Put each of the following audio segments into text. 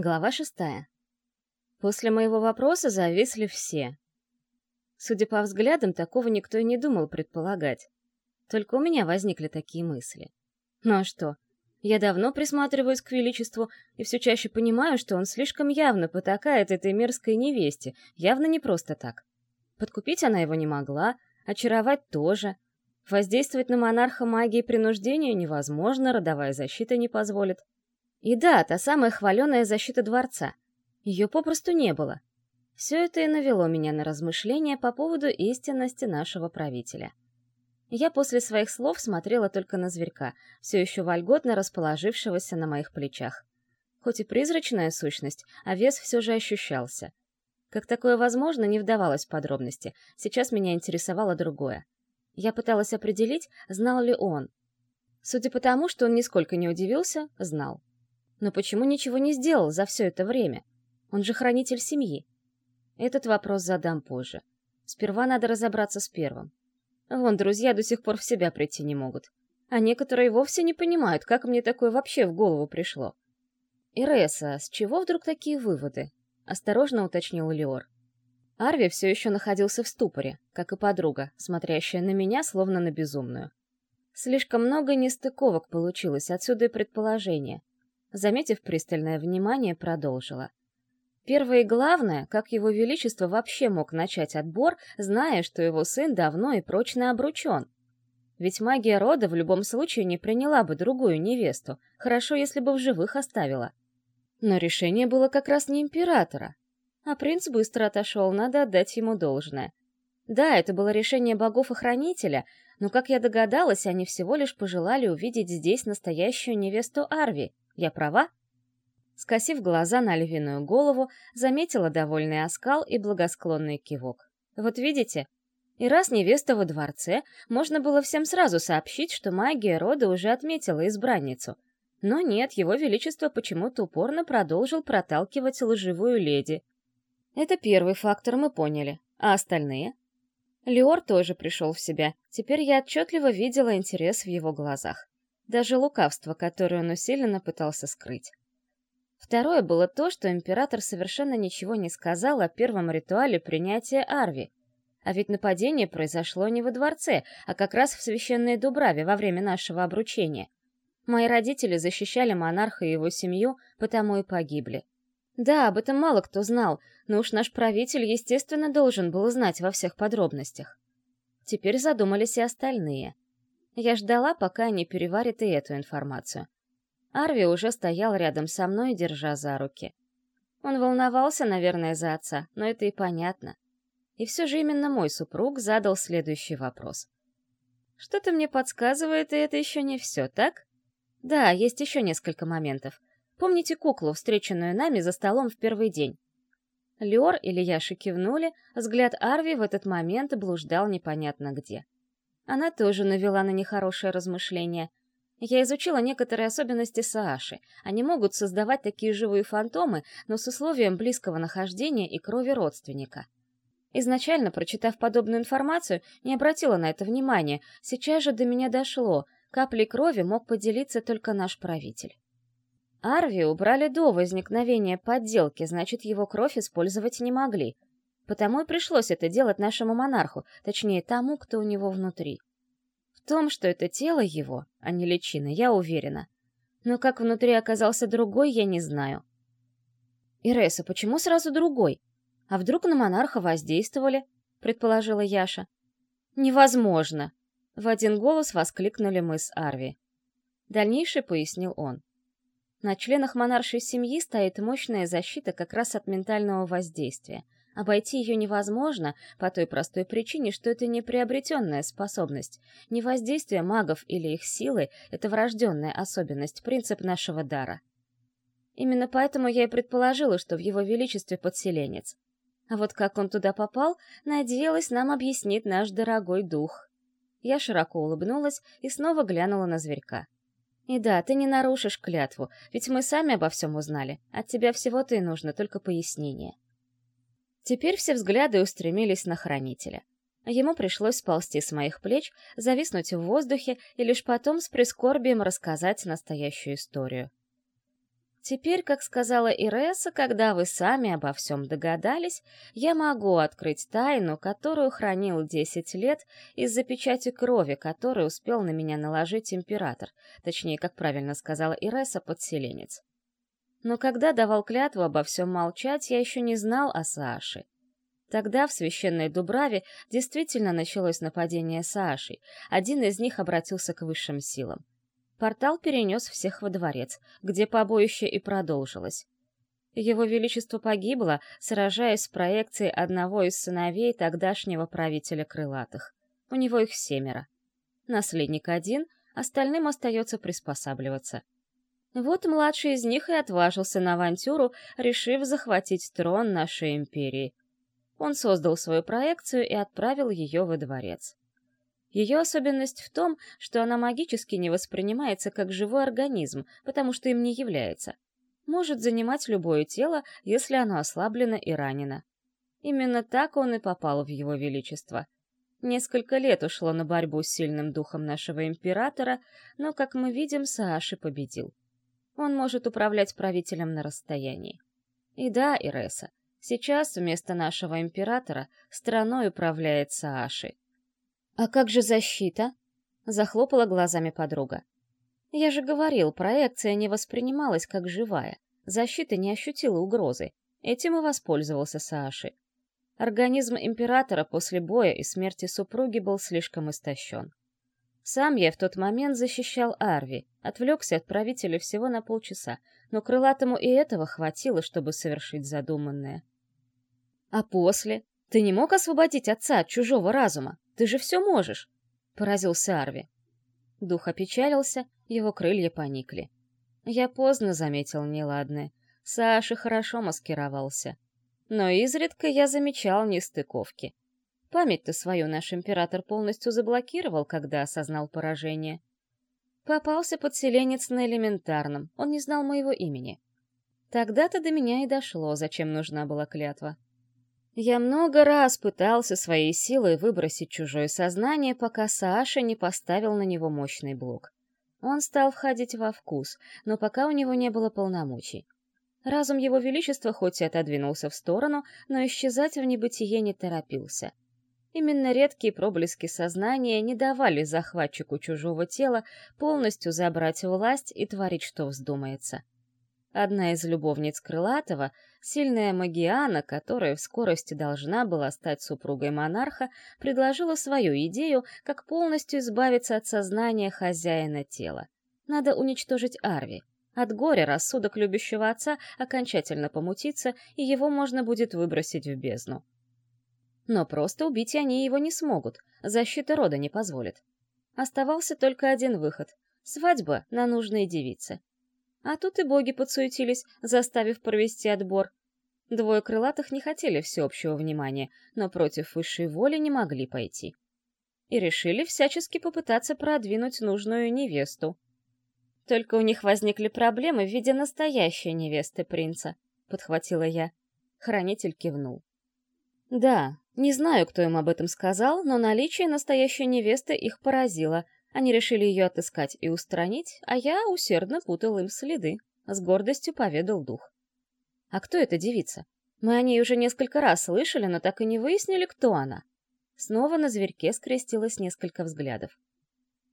Глава шестая. После моего вопроса зависли все. Судя по взглядам, такого никто и не думал предполагать. Только у меня возникли такие мысли. Ну а что? Я давно присматриваюсь к величеству и все чаще понимаю, что он слишком явно потакает этой мерзкой невесте, явно не просто так. Подкупить она его не могла, очаровать тоже. Воздействовать на монарха магией принуждения невозможно, родовая защита не позволит. И да, та самая хваленая защита дворца. Ее попросту не было. Все это и навело меня на размышления по поводу истинности нашего правителя. Я после своих слов смотрела только на зверька, все еще вольготно расположившегося на моих плечах. Хоть и призрачная сущность, а вес все же ощущался. Как такое возможно, не вдавалась в подробности. Сейчас меня интересовало другое. Я пыталась определить, знал ли он. Судя по тому, что он нисколько не удивился, знал. Но почему ничего не сделал за все это время? Он же хранитель семьи. Этот вопрос задам позже. Сперва надо разобраться с первым. Вон, друзья до сих пор в себя прийти не могут. А некоторые вовсе не понимают, как мне такое вообще в голову пришло. «Иреса, с чего вдруг такие выводы?» — осторожно уточнил Леор. Арви все еще находился в ступоре, как и подруга, смотрящая на меня, словно на безумную. Слишком много нестыковок получилось, отсюда и предположение заметив пристальное внимание, продолжила. Первое и главное, как его величество вообще мог начать отбор, зная, что его сын давно и прочно обручен. Ведь магия рода в любом случае не приняла бы другую невесту, хорошо, если бы в живых оставила. Но решение было как раз не императора. А принц быстро отошел, надо отдать ему должное. Да, это было решение богов охранителя но, как я догадалась, они всего лишь пожелали увидеть здесь настоящую невесту Арви — я права?» Скосив глаза на львиную голову, заметила довольный оскал и благосклонный кивок. «Вот видите? И раз невеста во дворце, можно было всем сразу сообщить, что магия рода уже отметила избранницу. Но нет, его величество почему-то упорно продолжил проталкивать лживую леди. Это первый фактор, мы поняли. А остальные? Леор тоже пришел в себя. Теперь я отчетливо видела интерес в его глазах даже лукавство, которое он усиленно пытался скрыть. Второе было то, что император совершенно ничего не сказал о первом ритуале принятия Арви. А ведь нападение произошло не во дворце, а как раз в священной Дубраве во время нашего обручения. Мои родители защищали монарха и его семью, потому и погибли. Да, об этом мало кто знал, но уж наш правитель, естественно, должен был знать во всех подробностях. Теперь задумались и остальные — я ждала, пока они переварят и эту информацию. Арви уже стоял рядом со мной, держа за руки. Он волновался, наверное, за отца, но это и понятно. И все же именно мой супруг задал следующий вопрос. «Что-то мне подсказывает, и это еще не все, так?» «Да, есть еще несколько моментов. Помните куклу, встреченную нами за столом в первый день?» Леор или Яша кивнули, взгляд Арви в этот момент блуждал непонятно где. Она тоже навела на нехорошее размышление. Я изучила некоторые особенности Сааши. Они могут создавать такие живые фантомы, но с условием близкого нахождения и крови родственника. Изначально, прочитав подобную информацию, не обратила на это внимания. Сейчас же до меня дошло. Каплей крови мог поделиться только наш правитель. Арви убрали до возникновения подделки, значит, его кровь использовать не могли — Потому и пришлось это делать нашему монарху, точнее, тому, кто у него внутри. В том, что это тело его, а не личина, я уверена. Но как внутри оказался другой, я не знаю. «Иреса, почему сразу другой? А вдруг на монарха воздействовали?» — предположила Яша. «Невозможно!» — в один голос воскликнули мы с Арви. Дальнейшее пояснил он. На членах монаршей семьи стоит мощная защита как раз от ментального воздействия — Обойти ее невозможно по той простой причине, что это не приобретенная способность. Не воздействие магов или их силы — это врожденная особенность, принцип нашего дара. Именно поэтому я и предположила, что в его величестве подселенец. А вот как он туда попал, надеялась, нам объяснит наш дорогой дух. Я широко улыбнулась и снова глянула на зверька. И да, ты не нарушишь клятву, ведь мы сами обо всем узнали. От тебя всего-то и нужно только пояснение. Теперь все взгляды устремились на хранителя. Ему пришлось сползти с моих плеч, зависнуть в воздухе и лишь потом с прискорбием рассказать настоящую историю. Теперь, как сказала Иреса, когда вы сами обо всем догадались, я могу открыть тайну, которую хранил десять лет из-за печати крови, которую успел на меня наложить император, точнее, как правильно сказала Иреса, подселенец. Но когда давал клятву обо всем молчать, я еще не знал о Сааше. Тогда в священной Дубраве действительно началось нападение Саашей. Один из них обратился к высшим силам. Портал перенес всех во дворец, где побоище и продолжилось. Его Величество погибло, сражаясь с проекцией одного из сыновей тогдашнего правителя крылатых. У него их семеро. Наследник один, остальным остается приспосабливаться. Вот младший из них и отважился на авантюру, решив захватить трон нашей империи. Он создал свою проекцию и отправил ее во дворец. Ее особенность в том, что она магически не воспринимается как живой организм, потому что им не является. Может занимать любое тело, если оно ослаблено и ранено. Именно так он и попал в его величество. Несколько лет ушло на борьбу с сильным духом нашего императора, но, как мы видим, Сааши победил. Он может управлять правителем на расстоянии. И да, Иреса, сейчас вместо нашего императора страной управляет Сааши. «А как же защита?» — захлопала глазами подруга. «Я же говорил, проекция не воспринималась как живая. Защита не ощутила угрозы. Этим и воспользовался Сааши. Организм императора после боя и смерти супруги был слишком истощен. Сам я в тот момент защищал Арви, отвлекся от правителя всего на полчаса, но крылатому и этого хватило, чтобы совершить задуманное. А после? Ты не мог освободить отца от чужого разума? Ты же все можешь!» — поразился Арви. Дух опечалился, его крылья поникли. Я поздно заметил неладное. Саша хорошо маскировался. Но изредка я замечал нестыковки. Память-то свою наш император полностью заблокировал, когда осознал поражение. Попался подселенец на элементарном, он не знал моего имени. Тогда-то до меня и дошло, зачем нужна была клятва. Я много раз пытался своей силой выбросить чужое сознание, пока Саша не поставил на него мощный блок. Он стал входить во вкус, но пока у него не было полномочий. Разум его величества хоть и отодвинулся в сторону, но исчезать в небытие не торопился. Именно редкие проблески сознания не давали захватчику чужого тела полностью забрать власть и творить, что вздумается. Одна из любовниц Крылатова, сильная Магиана, которая в скорости должна была стать супругой монарха, предложила свою идею, как полностью избавиться от сознания хозяина тела. Надо уничтожить Арви. От горя рассудок любящего отца окончательно помутится, и его можно будет выбросить в бездну. Но просто убить они его не смогут, защита рода не позволит. Оставался только один выход — свадьба на нужной девице. А тут и боги подсуетились, заставив провести отбор. Двое крылатых не хотели всеобщего внимания, но против высшей воли не могли пойти. И решили всячески попытаться продвинуть нужную невесту. Только у них возникли проблемы в виде настоящей невесты принца, подхватила я. Хранитель кивнул. Да, не знаю, кто им об этом сказал, но наличие настоящей невесты их поразило — они решили ее отыскать и устранить, а я усердно путал им следы. С гордостью поведал дух. «А кто эта девица? Мы о ней уже несколько раз слышали, но так и не выяснили, кто она». Снова на зверьке скрестилось несколько взглядов.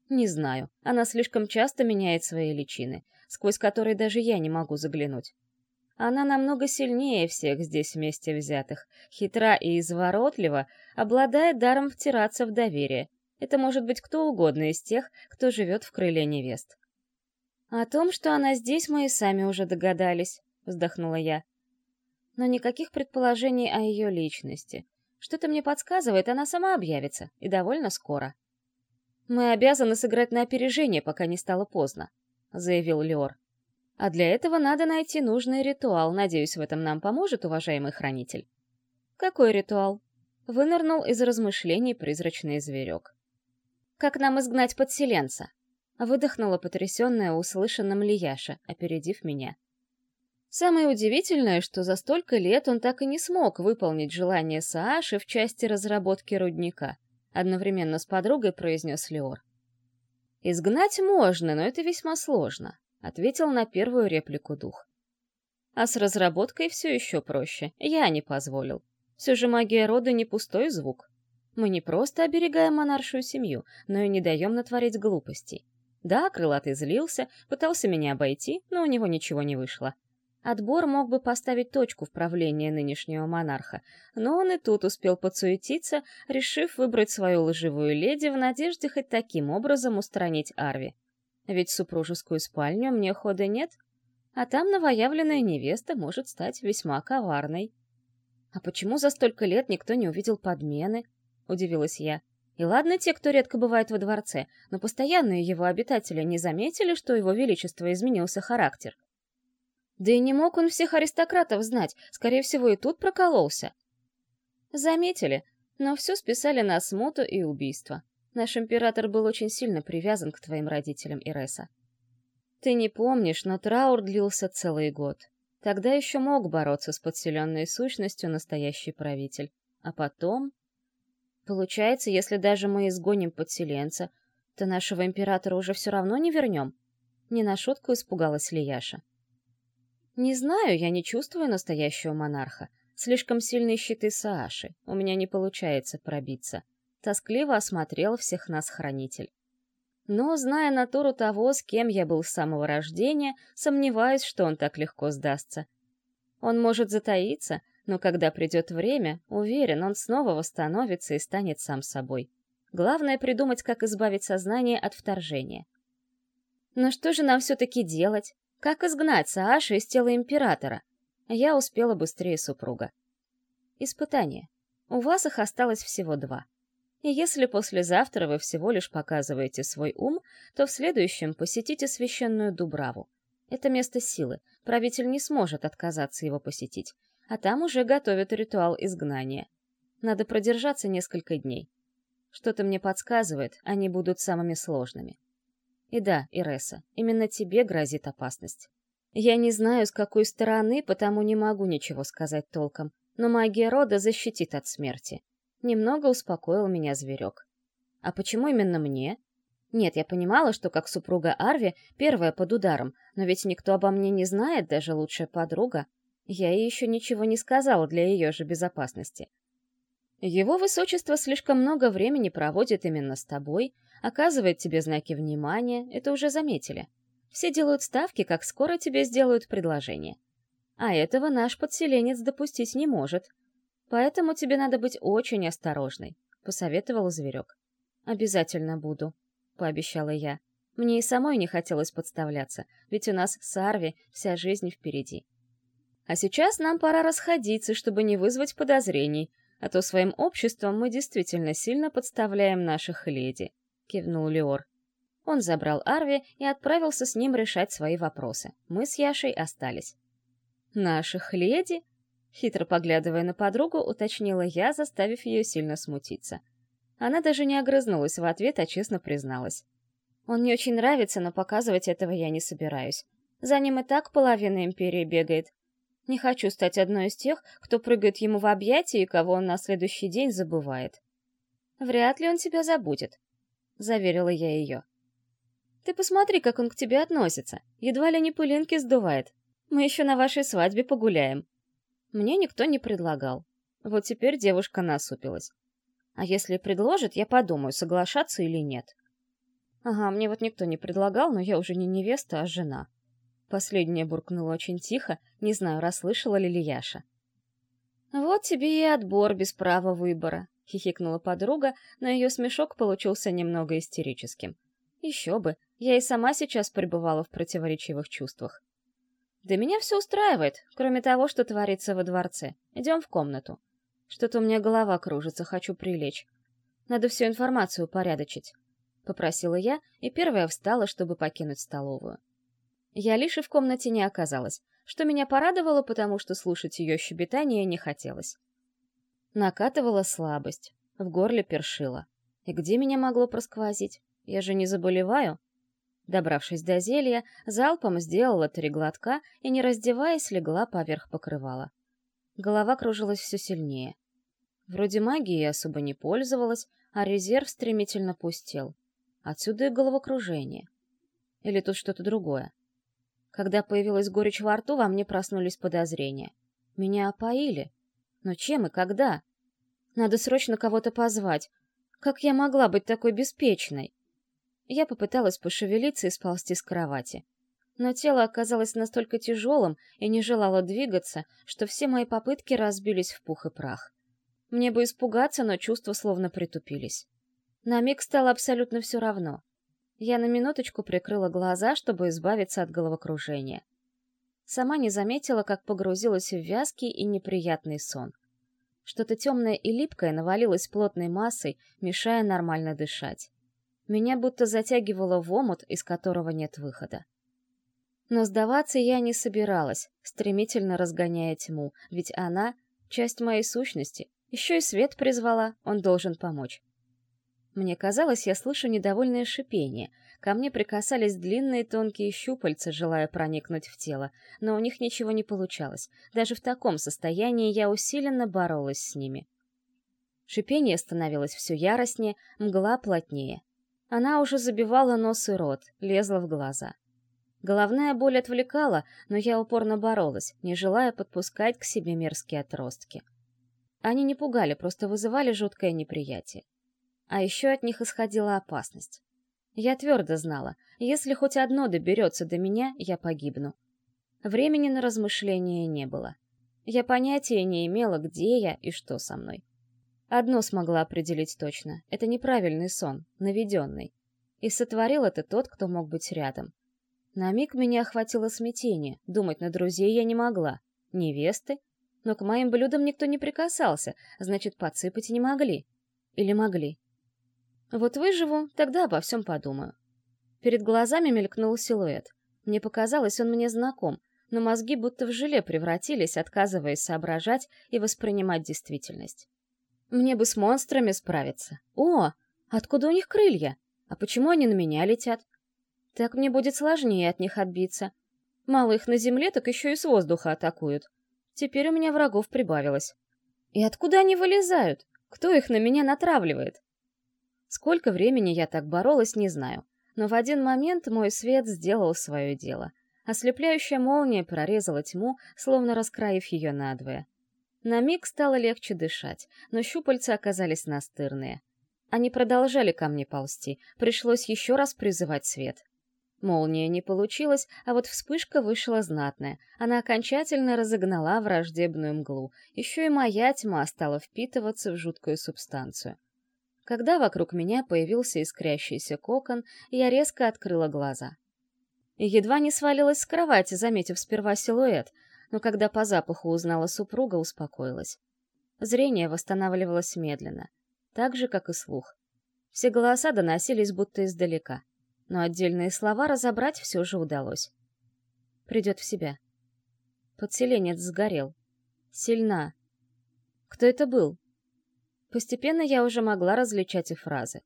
«Не знаю. Она слишком часто меняет свои личины, сквозь которые даже я не могу заглянуть. Она намного сильнее всех здесь вместе взятых, хитра и изворотлива, обладает даром втираться в доверие, это может быть кто угодно из тех, кто живет в крыле невест. «О том, что она здесь, мы и сами уже догадались», — вздохнула я. «Но никаких предположений о ее личности. Что-то мне подсказывает, она сама объявится, и довольно скоро». «Мы обязаны сыграть на опережение, пока не стало поздно», — заявил Леор. «А для этого надо найти нужный ритуал. Надеюсь, в этом нам поможет уважаемый хранитель». «Какой ритуал?» — вынырнул из размышлений призрачный зверек. Как нам изгнать подселенца?» Выдохнула потрясенная услышанным Лияша, опередив меня. Самое удивительное, что за столько лет он так и не смог выполнить желание Сааши в части разработки рудника, одновременно с подругой произнес Леор. «Изгнать можно, но это весьма сложно», — ответил на первую реплику дух. А с разработкой все еще проще. Я не позволил. Все же магия рода не пустой звук. Мы не просто оберегаем монаршую семью, но и не даем натворить глупостей. Да, крылатый злился, пытался меня обойти, но у него ничего не вышло. Отбор мог бы поставить точку в правлении нынешнего монарха, но он и тут успел подсуетиться, решив выбрать свою лживую леди в надежде хоть таким образом устранить Арви. Ведь в супружескую спальню мне хода нет, а там новоявленная невеста может стать весьма коварной. «А почему за столько лет никто не увидел подмены?» — удивилась я. И ладно те, кто редко бывает во дворце, но постоянные его обитатели не заметили, что его величество изменился характер. Да и не мог он всех аристократов знать, скорее всего, и тут прокололся. Заметили, но все списали на смуту и убийство. Наш император был очень сильно привязан к твоим родителям, Иреса. Ты не помнишь, но траур длился целый год. Тогда еще мог бороться с подселенной сущностью настоящий правитель. А потом... Получается, если даже мы изгоним подселенца, то нашего императора уже все равно не вернем? Не на шутку испугалась Лияша. Не знаю, я не чувствую настоящего монарха. Слишком сильные щиты Сааши. У меня не получается пробиться. Тоскливо осмотрел всех нас хранитель. Но, зная натуру того, с кем я был с самого рождения, сомневаюсь, что он так легко сдастся. Он может затаиться, но когда придет время, уверен, он снова восстановится и станет сам собой. Главное придумать, как избавить сознание от вторжения. Но что же нам все-таки делать? Как изгнать Сааша из тела императора? Я успела быстрее супруга. Испытание. У вас их осталось всего два. И если послезавтра вы всего лишь показываете свой ум, то в следующем посетите священную Дубраву. Это место силы, правитель не сможет отказаться его посетить, а там уже готовят ритуал изгнания. Надо продержаться несколько дней. Что-то мне подсказывает, они будут самыми сложными. И да, Иреса, именно тебе грозит опасность. Я не знаю, с какой стороны, потому не могу ничего сказать толком, но магия рода защитит от смерти. Немного успокоил меня зверек. А почему именно мне? Нет, я понимала, что как супруга Арви первая под ударом, но ведь никто обо мне не знает, даже лучшая подруга. Я ей еще ничего не сказала для ее же безопасности. Его высочество слишком много времени проводит именно с тобой, оказывает тебе знаки внимания, это уже заметили. Все делают ставки, как скоро тебе сделают предложение. А этого наш подселенец допустить не может. Поэтому тебе надо быть очень осторожной, — посоветовал зверек. «Обязательно буду», — пообещала я. Мне и самой не хотелось подставляться, ведь у нас с Арви вся жизнь впереди. А сейчас нам пора расходиться, чтобы не вызвать подозрений, а то своим обществом мы действительно сильно подставляем наших леди», — кивнул Леор. Он забрал Арви и отправился с ним решать свои вопросы. Мы с Яшей остались. «Наших леди?» Хитро поглядывая на подругу, уточнила я, заставив ее сильно смутиться. Она даже не огрызнулась в ответ, а честно призналась. «Он мне очень нравится, но показывать этого я не собираюсь. За ним и так половина империи бегает, не хочу стать одной из тех, кто прыгает ему в объятия и кого он на следующий день забывает. Вряд ли он тебя забудет, — заверила я ее. Ты посмотри, как он к тебе относится. Едва ли не пылинки сдувает. Мы еще на вашей свадьбе погуляем. Мне никто не предлагал. Вот теперь девушка насупилась. А если предложит, я подумаю, соглашаться или нет. Ага, мне вот никто не предлагал, но я уже не невеста, а жена. Последняя буркнула очень тихо, не знаю, расслышала ли Лияша. «Вот тебе и отбор без права выбора», — хихикнула подруга, но ее смешок получился немного истерическим. «Еще бы, я и сама сейчас пребывала в противоречивых чувствах. Да меня все устраивает, кроме того, что творится во дворце. Идем в комнату. Что-то у меня голова кружится, хочу прилечь. Надо всю информацию упорядочить», — попросила я и первая встала, чтобы покинуть столовую. Я лишь и в комнате не оказалась, что меня порадовало, потому что слушать ее щебетание не хотелось. Накатывала слабость, в горле першила. И где меня могло просквозить? Я же не заболеваю. Добравшись до зелья, залпом сделала три глотка и, не раздеваясь, легла поверх покрывала. Голова кружилась все сильнее. Вроде магии особо не пользовалась, а резерв стремительно пустел. Отсюда и головокружение. Или тут что-то другое. Когда появилась горечь во рту, во мне проснулись подозрения. Меня опоили. Но чем и когда? Надо срочно кого-то позвать. Как я могла быть такой беспечной? Я попыталась пошевелиться и сползти с кровати. Но тело оказалось настолько тяжелым и не желало двигаться, что все мои попытки разбились в пух и прах. Мне бы испугаться, но чувства словно притупились. На миг стало абсолютно все равно. Я на минуточку прикрыла глаза, чтобы избавиться от головокружения. Сама не заметила, как погрузилась в вязкий и неприятный сон. Что-то темное и липкое навалилось плотной массой, мешая нормально дышать. Меня будто затягивало в омут, из которого нет выхода. Но сдаваться я не собиралась, стремительно разгоняя тьму, ведь она — часть моей сущности, еще и свет призвала, он должен помочь. Мне казалось, я слышу недовольное шипение. Ко мне прикасались длинные тонкие щупальца, желая проникнуть в тело, но у них ничего не получалось. Даже в таком состоянии я усиленно боролась с ними. Шипение становилось все яростнее, мгла плотнее. Она уже забивала нос и рот, лезла в глаза. Головная боль отвлекала, но я упорно боролась, не желая подпускать к себе мерзкие отростки. Они не пугали, просто вызывали жуткое неприятие. А еще от них исходила опасность. Я твердо знала, если хоть одно доберется до меня, я погибну. Времени на размышления не было. Я понятия не имела, где я и что со мной. Одно смогла определить точно — это неправильный сон, наведенный. И сотворил это тот, кто мог быть рядом. На миг меня охватило смятение, думать на друзей я не могла. Невесты? Но к моим блюдам никто не прикасался, значит, подсыпать не могли. Или могли. Вот выживу, тогда обо всем подумаю. Перед глазами мелькнул силуэт. Мне показалось, он мне знаком, но мозги будто в желе превратились, отказываясь соображать и воспринимать действительность. Мне бы с монстрами справиться. О, откуда у них крылья? А почему они на меня летят? Так мне будет сложнее от них отбиться. Мало их на земле, так еще и с воздуха атакуют. Теперь у меня врагов прибавилось. И откуда они вылезают? Кто их на меня натравливает? Сколько времени я так боролась, не знаю. Но в один момент мой свет сделал свое дело. Ослепляющая молния прорезала тьму, словно раскроив ее надвое. На миг стало легче дышать, но щупальца оказались настырные. Они продолжали ко мне ползти, пришлось еще раз призывать свет. Молния не получилась, а вот вспышка вышла знатная. Она окончательно разогнала враждебную мглу. Еще и моя тьма стала впитываться в жуткую субстанцию. Когда вокруг меня появился искрящийся кокон, я резко открыла глаза. Едва не свалилась с кровати, заметив сперва силуэт, но когда по запаху узнала супруга, успокоилась. Зрение восстанавливалось медленно, так же, как и слух. Все голоса доносились будто издалека, но отдельные слова разобрать все же удалось. Придет в себя. Подселенец сгорел. Сильна. Кто это был? Постепенно я уже могла различать и фразы.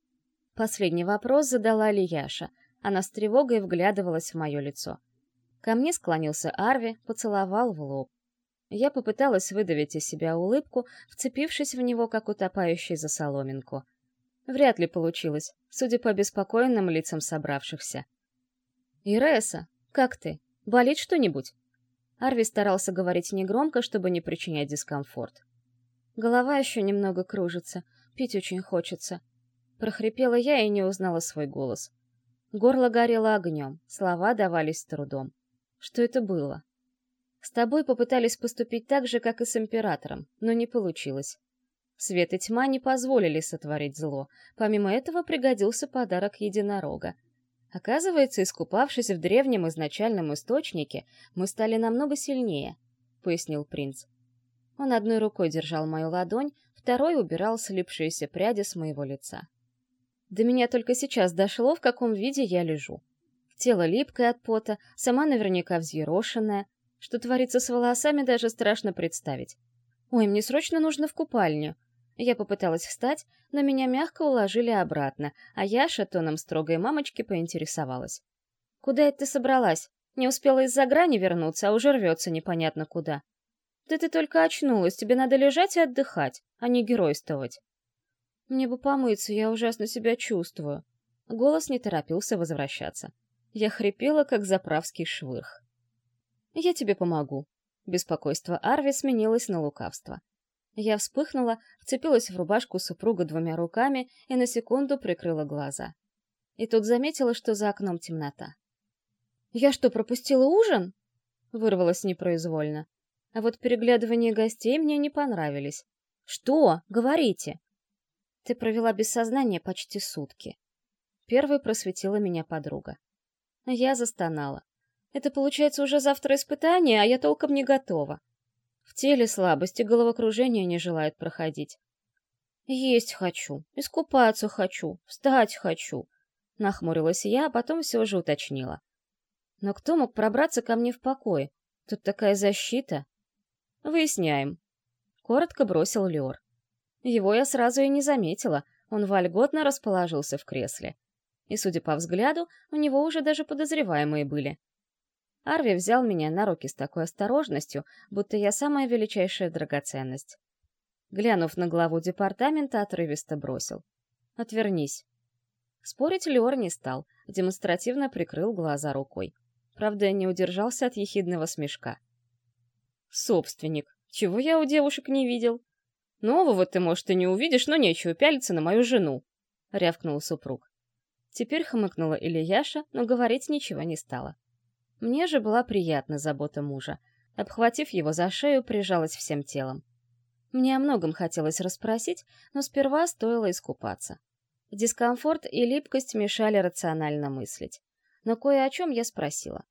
Последний вопрос задала Лияша. Она с тревогой вглядывалась в мое лицо. Ко мне склонился Арви, поцеловал в лоб. Я попыталась выдавить из себя улыбку, вцепившись в него, как утопающий за соломинку. Вряд ли получилось, судя по беспокойным лицам собравшихся. «Иреса, как ты? Болит что-нибудь?» Арви старался говорить негромко, чтобы не причинять дискомфорт. Голова еще немного кружится, пить очень хочется. Прохрипела я и не узнала свой голос. Горло горело огнем, слова давались с трудом. Что это было? С тобой попытались поступить так же, как и с императором, но не получилось. Свет и тьма не позволили сотворить зло. Помимо этого пригодился подарок единорога. Оказывается, искупавшись в древнем изначальном источнике, мы стали намного сильнее, — пояснил принц. Он одной рукой держал мою ладонь, второй убирал слипшиеся пряди с моего лица. До меня только сейчас дошло, в каком виде я лежу. Тело липкое от пота, сама наверняка взъерошенная. Что творится с волосами, даже страшно представить. «Ой, мне срочно нужно в купальню». Я попыталась встать, но меня мягко уложили обратно, а Яша тоном строгой мамочки поинтересовалась. «Куда это ты собралась? Не успела из-за грани вернуться, а уже рвется непонятно куда». Да ты только очнулась, тебе надо лежать и отдыхать, а не геройствовать. Мне бы помыться, я ужасно себя чувствую. Голос не торопился возвращаться. Я хрипела, как заправский швырх. Я тебе помогу. Беспокойство Арви сменилось на лукавство. Я вспыхнула, вцепилась в рубашку супруга двумя руками и на секунду прикрыла глаза. И тут заметила, что за окном темнота. «Я что, пропустила ужин?» Вырвалась непроизвольно. А вот переглядывания гостей мне не понравились. «Что? Говорите!» «Ты провела без сознания почти сутки». Первой просветила меня подруга. Я застонала. Это получается уже завтра испытание, а я толком не готова. В теле слабость и головокружение не желают проходить. Есть хочу, искупаться хочу, встать хочу. Нахмурилась я, а потом все же уточнила. Но кто мог пробраться ко мне в покое? Тут такая защита. Выясняем. Коротко бросил Леор. Его я сразу и не заметила, он вольготно расположился в кресле. И, судя по взгляду, у него уже даже подозреваемые были. Арви взял меня на руки с такой осторожностью, будто я самая величайшая драгоценность. Глянув на главу департамента, отрывисто бросил. «Отвернись». Спорить Леор не стал, демонстративно прикрыл глаза рукой. Правда, не удержался от ехидного смешка. «Собственник, чего я у девушек не видел?» «Нового ты, может, и не увидишь, но нечего пялиться на мою жену», — рявкнул супруг. Теперь хмыкнула Ильяша, но говорить ничего не стала. Мне же была приятна забота мужа. Обхватив его за шею, прижалась всем телом. Мне о многом хотелось расспросить, но сперва стоило искупаться. Дискомфорт и липкость мешали рационально мыслить. Но кое о чем я спросила.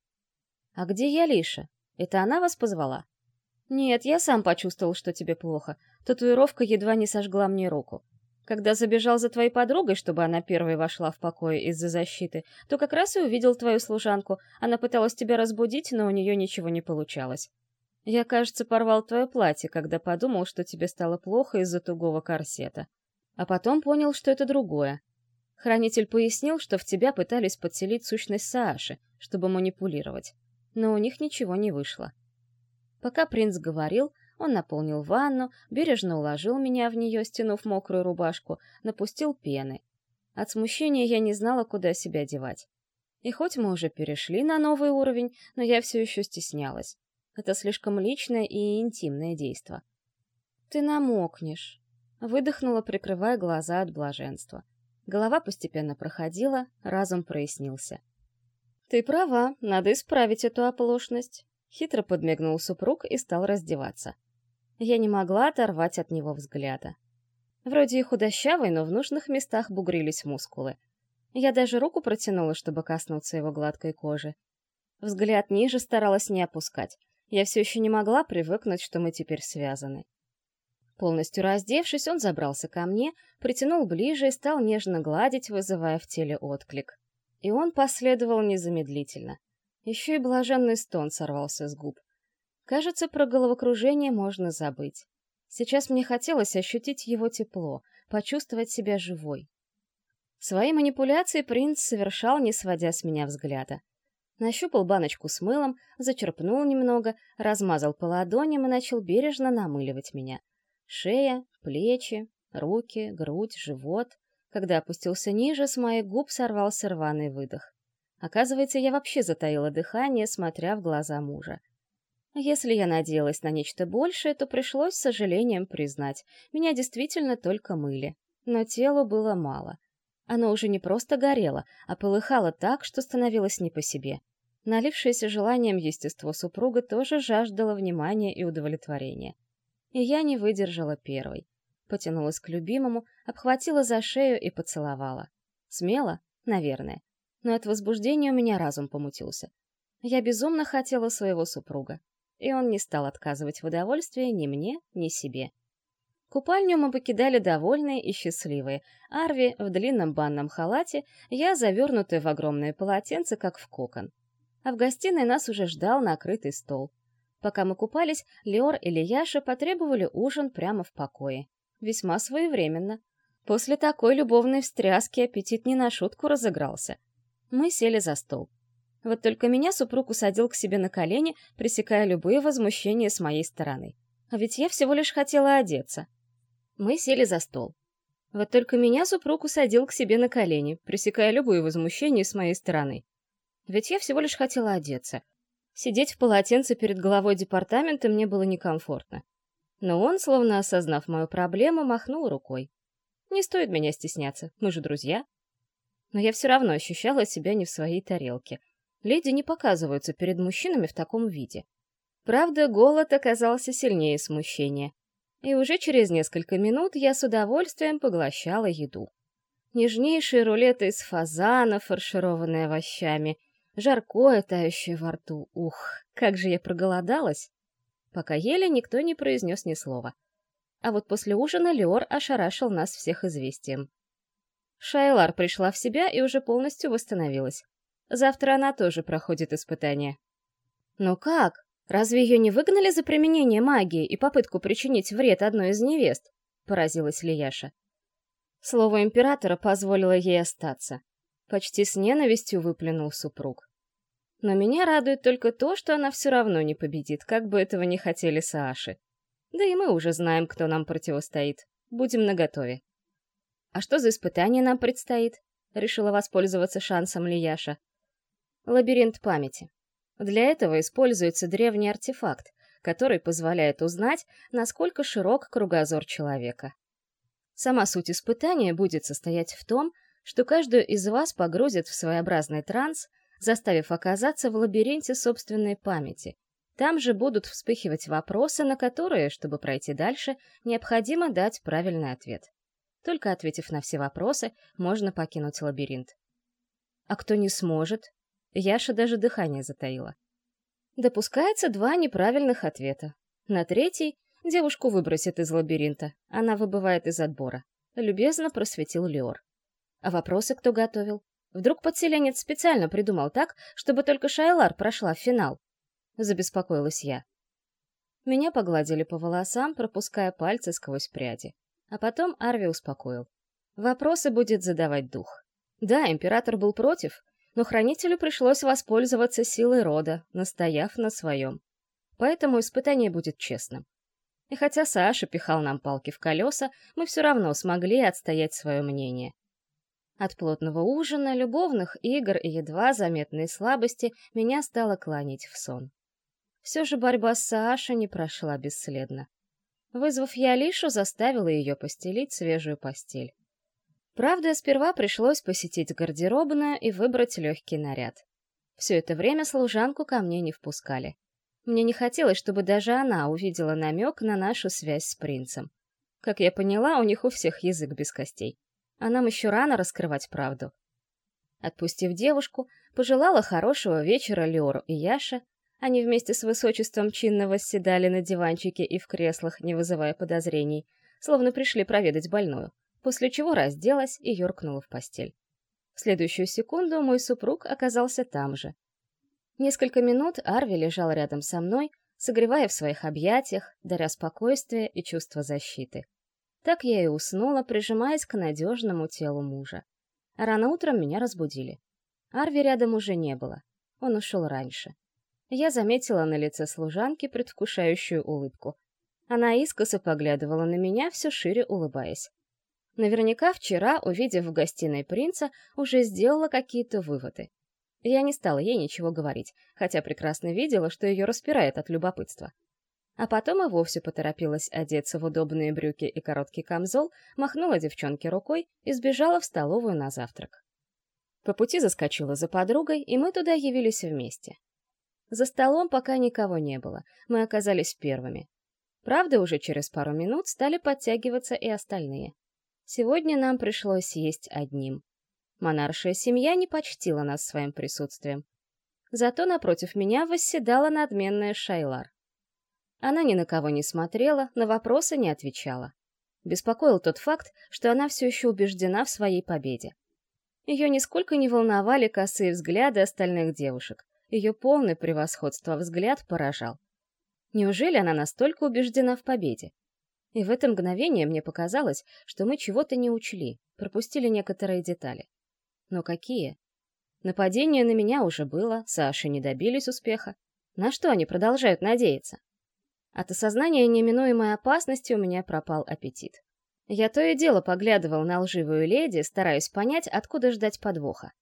«А где я, Лиша? Это она вас позвала?» «Нет, я сам почувствовал, что тебе плохо. Татуировка едва не сожгла мне руку. Когда забежал за твоей подругой, чтобы она первой вошла в покой из-за защиты, то как раз и увидел твою служанку. Она пыталась тебя разбудить, но у нее ничего не получалось. Я, кажется, порвал твое платье, когда подумал, что тебе стало плохо из-за тугого корсета. А потом понял, что это другое. Хранитель пояснил, что в тебя пытались подселить сущность Сааши, чтобы манипулировать. Но у них ничего не вышло. Пока принц говорил, он наполнил ванну, бережно уложил меня в нее, стянув мокрую рубашку, напустил пены. От смущения я не знала, куда себя девать. И хоть мы уже перешли на новый уровень, но я все еще стеснялась. Это слишком личное и интимное действо. «Ты намокнешь», — выдохнула, прикрывая глаза от блаженства. Голова постепенно проходила, разум прояснился. «Ты права, надо исправить эту оплошность», — хитро подмигнул супруг и стал раздеваться. Я не могла оторвать от него взгляда. Вроде и худощавый, но в нужных местах бугрились мускулы. Я даже руку протянула, чтобы коснуться его гладкой кожи. Взгляд ниже старалась не опускать. Я все еще не могла привыкнуть, что мы теперь связаны. Полностью раздевшись, он забрался ко мне, притянул ближе и стал нежно гладить, вызывая в теле отклик. И он последовал незамедлительно. Еще и блаженный стон сорвался с губ. Кажется, про головокружение можно забыть. Сейчас мне хотелось ощутить его тепло, почувствовать себя живой. Свои манипуляции принц совершал, не сводя с меня взгляда. Нащупал баночку с мылом, зачерпнул немного, размазал по ладоням и начал бережно намыливать меня. Шея, плечи, руки, грудь, живот. Когда опустился ниже, с моих губ сорвался рваный выдох. Оказывается, я вообще затаила дыхание, смотря в глаза мужа. Если я надеялась на нечто большее, то пришлось с сожалением признать, меня действительно только мыли. Но телу было мало. Оно уже не просто горело, а полыхало так, что становилось не по себе. Налившееся желанием естество супруга тоже жаждало внимания и удовлетворения. И я не выдержала первой. Потянулась к любимому, обхватила за шею и поцеловала. Смело? Наверное. Но от возбуждения у меня разум помутился. Я безумно хотела своего супруга и он не стал отказывать в удовольствии ни мне, ни себе. Купальню мы покидали довольные и счастливые. Арви в длинном банном халате, я завернутая в огромное полотенце, как в кокон. А в гостиной нас уже ждал накрытый стол. Пока мы купались, Леор и Лияша потребовали ужин прямо в покое. Весьма своевременно. После такой любовной встряски аппетит не на шутку разыгрался. Мы сели за стол. Вот только меня супруг усадил к себе на колени, пресекая любые возмущения с моей стороны. А ведь я всего лишь хотела одеться. Мы сели за стол. Вот только меня супруг усадил к себе на колени, пресекая любые возмущения с моей стороны. Ведь я всего лишь хотела одеться. Сидеть в полотенце перед главой департамента мне было некомфортно. Но он, словно осознав мою проблему, махнул рукой. «Не стоит меня стесняться, мы же друзья». Но я все равно ощущала себя не в своей тарелке. Леди не показываются перед мужчинами в таком виде. Правда, голод оказался сильнее смущения. И уже через несколько минут я с удовольствием поглощала еду. Нежнейшие рулеты из фазана, фаршированные овощами, жаркое, тающее во рту. Ух, как же я проголодалась! Пока ели, никто не произнес ни слова. А вот после ужина Леор ошарашил нас всех известием. Шайлар пришла в себя и уже полностью восстановилась. Завтра она тоже проходит испытание. Но как? Разве ее не выгнали за применение магии и попытку причинить вред одной из невест? Поразилась Лияша. Слово императора позволило ей остаться. Почти с ненавистью выплюнул супруг. Но меня радует только то, что она все равно не победит, как бы этого не хотели Сааши. Да и мы уже знаем, кто нам противостоит. Будем наготове. А что за испытание нам предстоит? Решила воспользоваться шансом Лияша. Лабиринт памяти. Для этого используется древний артефакт, который позволяет узнать, насколько широк кругозор человека. Сама суть испытания будет состоять в том, что каждую из вас погрузят в своеобразный транс, заставив оказаться в лабиринте собственной памяти. Там же будут вспыхивать вопросы, на которые, чтобы пройти дальше, необходимо дать правильный ответ. Только ответив на все вопросы, можно покинуть лабиринт. А кто не сможет? Яша даже дыхание затаила. Допускается два неправильных ответа. На третий Девушку выбросят из лабиринта, она выбывает из отбора. Любезно просветил Леор. А вопросы кто готовил? Вдруг подселенец специально придумал так, чтобы только Шайлар прошла в финал? Забеспокоилась я. Меня погладили по волосам, пропуская пальцы сквозь пряди. А потом Арви успокоил. Вопросы будет задавать дух. Да, император был против, но хранителю пришлось воспользоваться силой рода, настояв на своем. Поэтому испытание будет честным. И хотя Саша пихал нам палки в колеса, мы все равно смогли отстоять свое мнение. От плотного ужина, любовных игр и едва заметной слабости меня стало кланять в сон. Все же борьба с Саашей не прошла бесследно. Вызвав я Алишу, заставила ее постелить свежую постель. Правда, сперва пришлось посетить гардеробную и выбрать легкий наряд. Все это время служанку ко мне не впускали. Мне не хотелось, чтобы даже она увидела намек на нашу связь с принцем. Как я поняла, у них у всех язык без костей. А нам еще рано раскрывать правду. Отпустив девушку, пожелала хорошего вечера Леору и Яше. Они вместе с высочеством чинно восседали на диванчике и в креслах, не вызывая подозрений, словно пришли проведать больную, после чего разделась и юркнула в постель. В следующую секунду мой супруг оказался там же, Несколько минут Арви лежал рядом со мной, согревая в своих объятиях, даря спокойствие и чувство защиты. Так я и уснула, прижимаясь к надежному телу мужа. А рано утром меня разбудили. Арви рядом уже не было. Он ушел раньше. Я заметила на лице служанки предвкушающую улыбку. Она искоса поглядывала на меня, все шире улыбаясь. Наверняка вчера, увидев в гостиной принца, уже сделала какие-то выводы. Я не стала ей ничего говорить, хотя прекрасно видела, что ее распирает от любопытства. А потом и вовсе поторопилась одеться в удобные брюки и короткий камзол, махнула девчонке рукой и сбежала в столовую на завтрак. По пути заскочила за подругой, и мы туда явились вместе. За столом пока никого не было, мы оказались первыми. Правда, уже через пару минут стали подтягиваться и остальные. Сегодня нам пришлось есть одним. Монаршая семья не почтила нас своим присутствием. Зато напротив меня восседала надменная Шайлар. Она ни на кого не смотрела, на вопросы не отвечала. Беспокоил тот факт, что она все еще убеждена в своей победе. Ее нисколько не волновали косые взгляды остальных девушек. Ее полное превосходство взгляд поражал. Неужели она настолько убеждена в победе? И в это мгновение мне показалось, что мы чего-то не учли, пропустили некоторые детали. Но какие? Нападение на меня уже было, Саши не добились успеха. На что они продолжают надеяться? От осознания неминуемой опасности у меня пропал аппетит. Я то и дело поглядывал на лживую леди, стараясь понять, откуда ждать подвоха.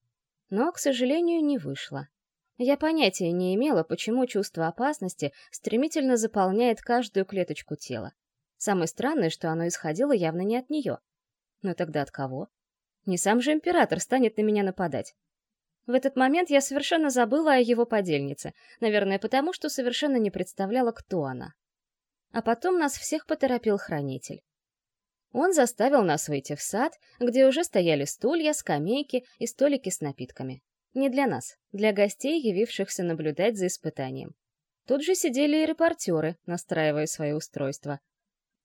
Но, к сожалению, не вышло. Я понятия не имела, почему чувство опасности стремительно заполняет каждую клеточку тела. Самое странное, что оно исходило явно не от нее. Но тогда от кого? Не сам же император станет на меня нападать. В этот момент я совершенно забыла о его подельнице, наверное, потому что совершенно не представляла, кто она. А потом нас всех поторопил хранитель. Он заставил нас выйти в сад, где уже стояли стулья, скамейки и столики с напитками. Не для нас, для гостей, явившихся наблюдать за испытанием. Тут же сидели и репортеры, настраивая свои устройства.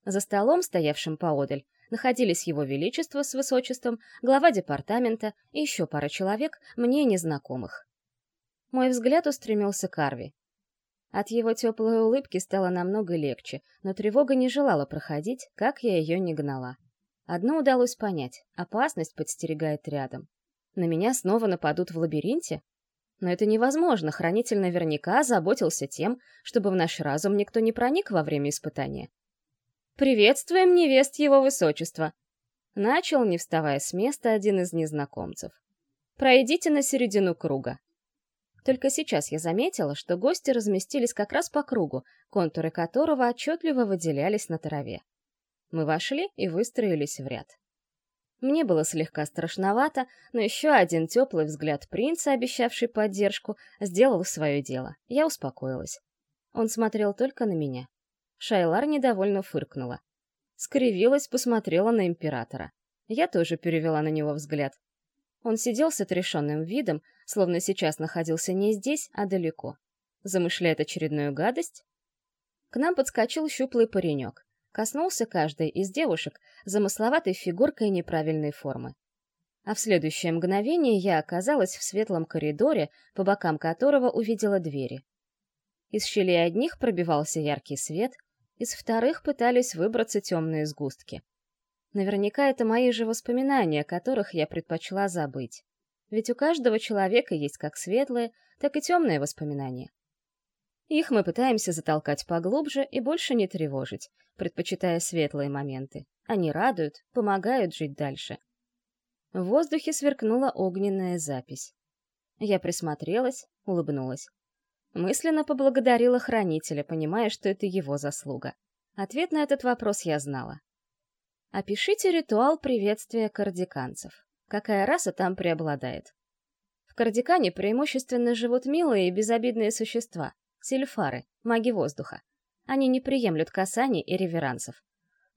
За столом, стоявшим поодаль, находились его величество с высочеством, глава департамента и еще пара человек, мне незнакомых. Мой взгляд устремился к Арви. От его теплой улыбки стало намного легче, но тревога не желала проходить, как я ее не гнала. Одно удалось понять — опасность подстерегает рядом. На меня снова нападут в лабиринте? Но это невозможно, хранитель наверняка заботился тем, чтобы в наш разум никто не проник во время испытания. «Приветствуем невест его высочества!» Начал, не вставая с места, один из незнакомцев. «Пройдите на середину круга». Только сейчас я заметила, что гости разместились как раз по кругу, контуры которого отчетливо выделялись на траве. Мы вошли и выстроились в ряд. Мне было слегка страшновато, но еще один теплый взгляд принца, обещавший поддержку, сделал свое дело. Я успокоилась. Он смотрел только на меня. Шайлар недовольно фыркнула. Скривилась, посмотрела на императора. Я тоже перевела на него взгляд. Он сидел с отрешенным видом, словно сейчас находился не здесь, а далеко. Замышляет очередную гадость? К нам подскочил щуплый паренек. Коснулся каждой из девушек замысловатой фигуркой неправильной формы. А в следующее мгновение я оказалась в светлом коридоре, по бокам которого увидела двери. Из щелей одних пробивался яркий свет, из вторых пытались выбраться темные сгустки. Наверняка это мои же воспоминания, которых я предпочла забыть. Ведь у каждого человека есть как светлые, так и темные воспоминания. Их мы пытаемся затолкать поглубже и больше не тревожить, предпочитая светлые моменты. Они радуют, помогают жить дальше. В воздухе сверкнула огненная запись. Я присмотрелась, улыбнулась. Мысленно поблагодарила хранителя, понимая, что это его заслуга. Ответ на этот вопрос я знала. Опишите ритуал приветствия кардиканцев. Какая раса там преобладает? В Кардикане преимущественно живут милые и безобидные существа, сильфары, маги воздуха. Они не приемлют касаний и реверансов.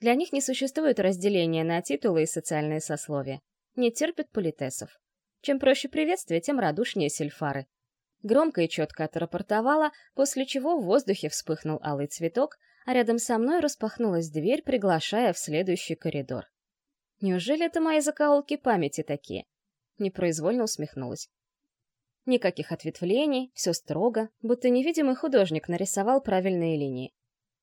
Для них не существует разделения на титулы и социальные сословия. Не терпят политесов. Чем проще приветствие, тем радушнее сильфары громко и четко отрапортовала, после чего в воздухе вспыхнул алый цветок, а рядом со мной распахнулась дверь, приглашая в следующий коридор. Неужели это мои закоулки памяти такие? Непроизвольно усмехнулась. Никаких ответвлений, все строго, будто невидимый художник нарисовал правильные линии.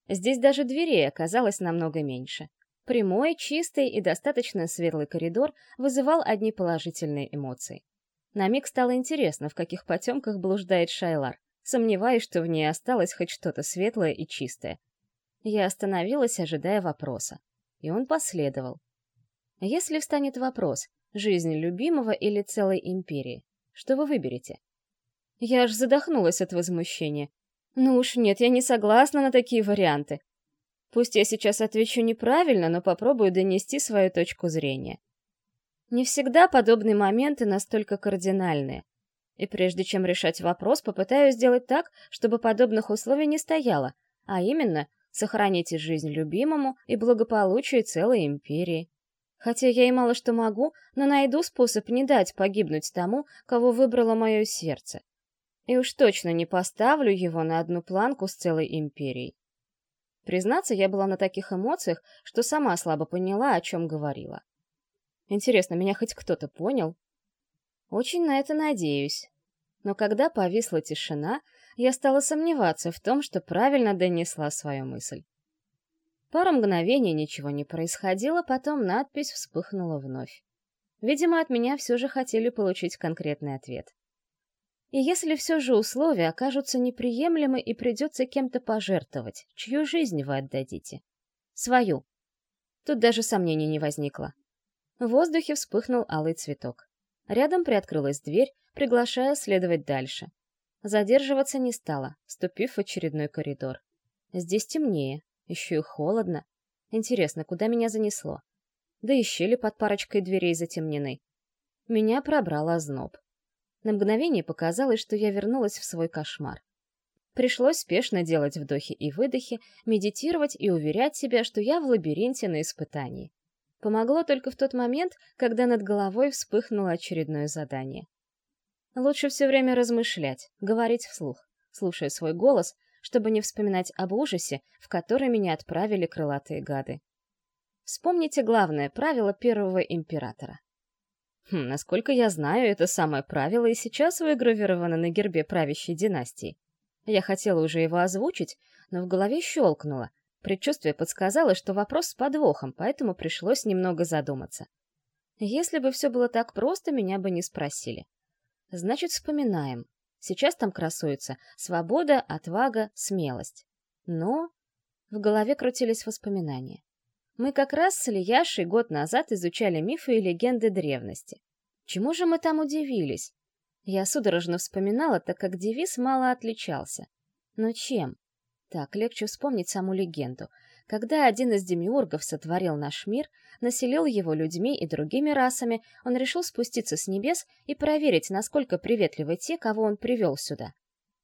Здесь даже дверей оказалось намного меньше. Прямой, чистый и достаточно светлый коридор вызывал одни положительные эмоции. На миг стало интересно, в каких потемках блуждает Шайлар, сомневаясь, что в ней осталось хоть что-то светлое и чистое. Я остановилась, ожидая вопроса. И он последовал. Если встанет вопрос, жизнь любимого или целой империи, что вы выберете? Я аж задохнулась от возмущения. Ну уж нет, я не согласна на такие варианты. Пусть я сейчас отвечу неправильно, но попробую донести свою точку зрения. Не всегда подобные моменты настолько кардинальные. И прежде чем решать вопрос, попытаюсь сделать так, чтобы подобных условий не стояло, а именно сохранить жизнь любимому и благополучие целой империи. Хотя я и мало что могу, но найду способ не дать погибнуть тому, кого выбрало мое сердце. И уж точно не поставлю его на одну планку с целой империей. Признаться, я была на таких эмоциях, что сама слабо поняла, о чем говорила. Интересно, меня хоть кто-то понял? Очень на это надеюсь. Но когда повисла тишина, я стала сомневаться в том, что правильно донесла свою мысль. Пару мгновений ничего не происходило, потом надпись вспыхнула вновь. Видимо, от меня все же хотели получить конкретный ответ. И если все же условия окажутся неприемлемы и придется кем-то пожертвовать, чью жизнь вы отдадите? Свою. Тут даже сомнений не возникло. В воздухе вспыхнул алый цветок. Рядом приоткрылась дверь, приглашая следовать дальше. Задерживаться не стала, ступив в очередной коридор. Здесь темнее, еще и холодно. Интересно, куда меня занесло? Да и щели под парочкой дверей затемнены. Меня пробрал озноб. На мгновение показалось, что я вернулась в свой кошмар. Пришлось спешно делать вдохи и выдохи, медитировать и уверять себя, что я в лабиринте на испытании. Помогло только в тот момент, когда над головой вспыхнуло очередное задание. Лучше все время размышлять, говорить вслух, слушая свой голос, чтобы не вспоминать об ужасе, в который меня отправили крылатые гады. Вспомните главное правило первого императора. Хм, насколько я знаю, это самое правило и сейчас выгравировано на гербе правящей династии. Я хотела уже его озвучить, но в голове щелкнуло. Предчувствие подсказало, что вопрос с подвохом, поэтому пришлось немного задуматься. Если бы все было так просто, меня бы не спросили. Значит, вспоминаем. Сейчас там красуется свобода, отвага, смелость. Но в голове крутились воспоминания. Мы как раз с Ильяшей год назад изучали мифы и легенды древности. Чему же мы там удивились? Я судорожно вспоминала, так как девиз мало отличался. Но чем? Так, легче вспомнить саму легенду. Когда один из демиургов сотворил наш мир, населил его людьми и другими расами, он решил спуститься с небес и проверить, насколько приветливы те, кого он привел сюда.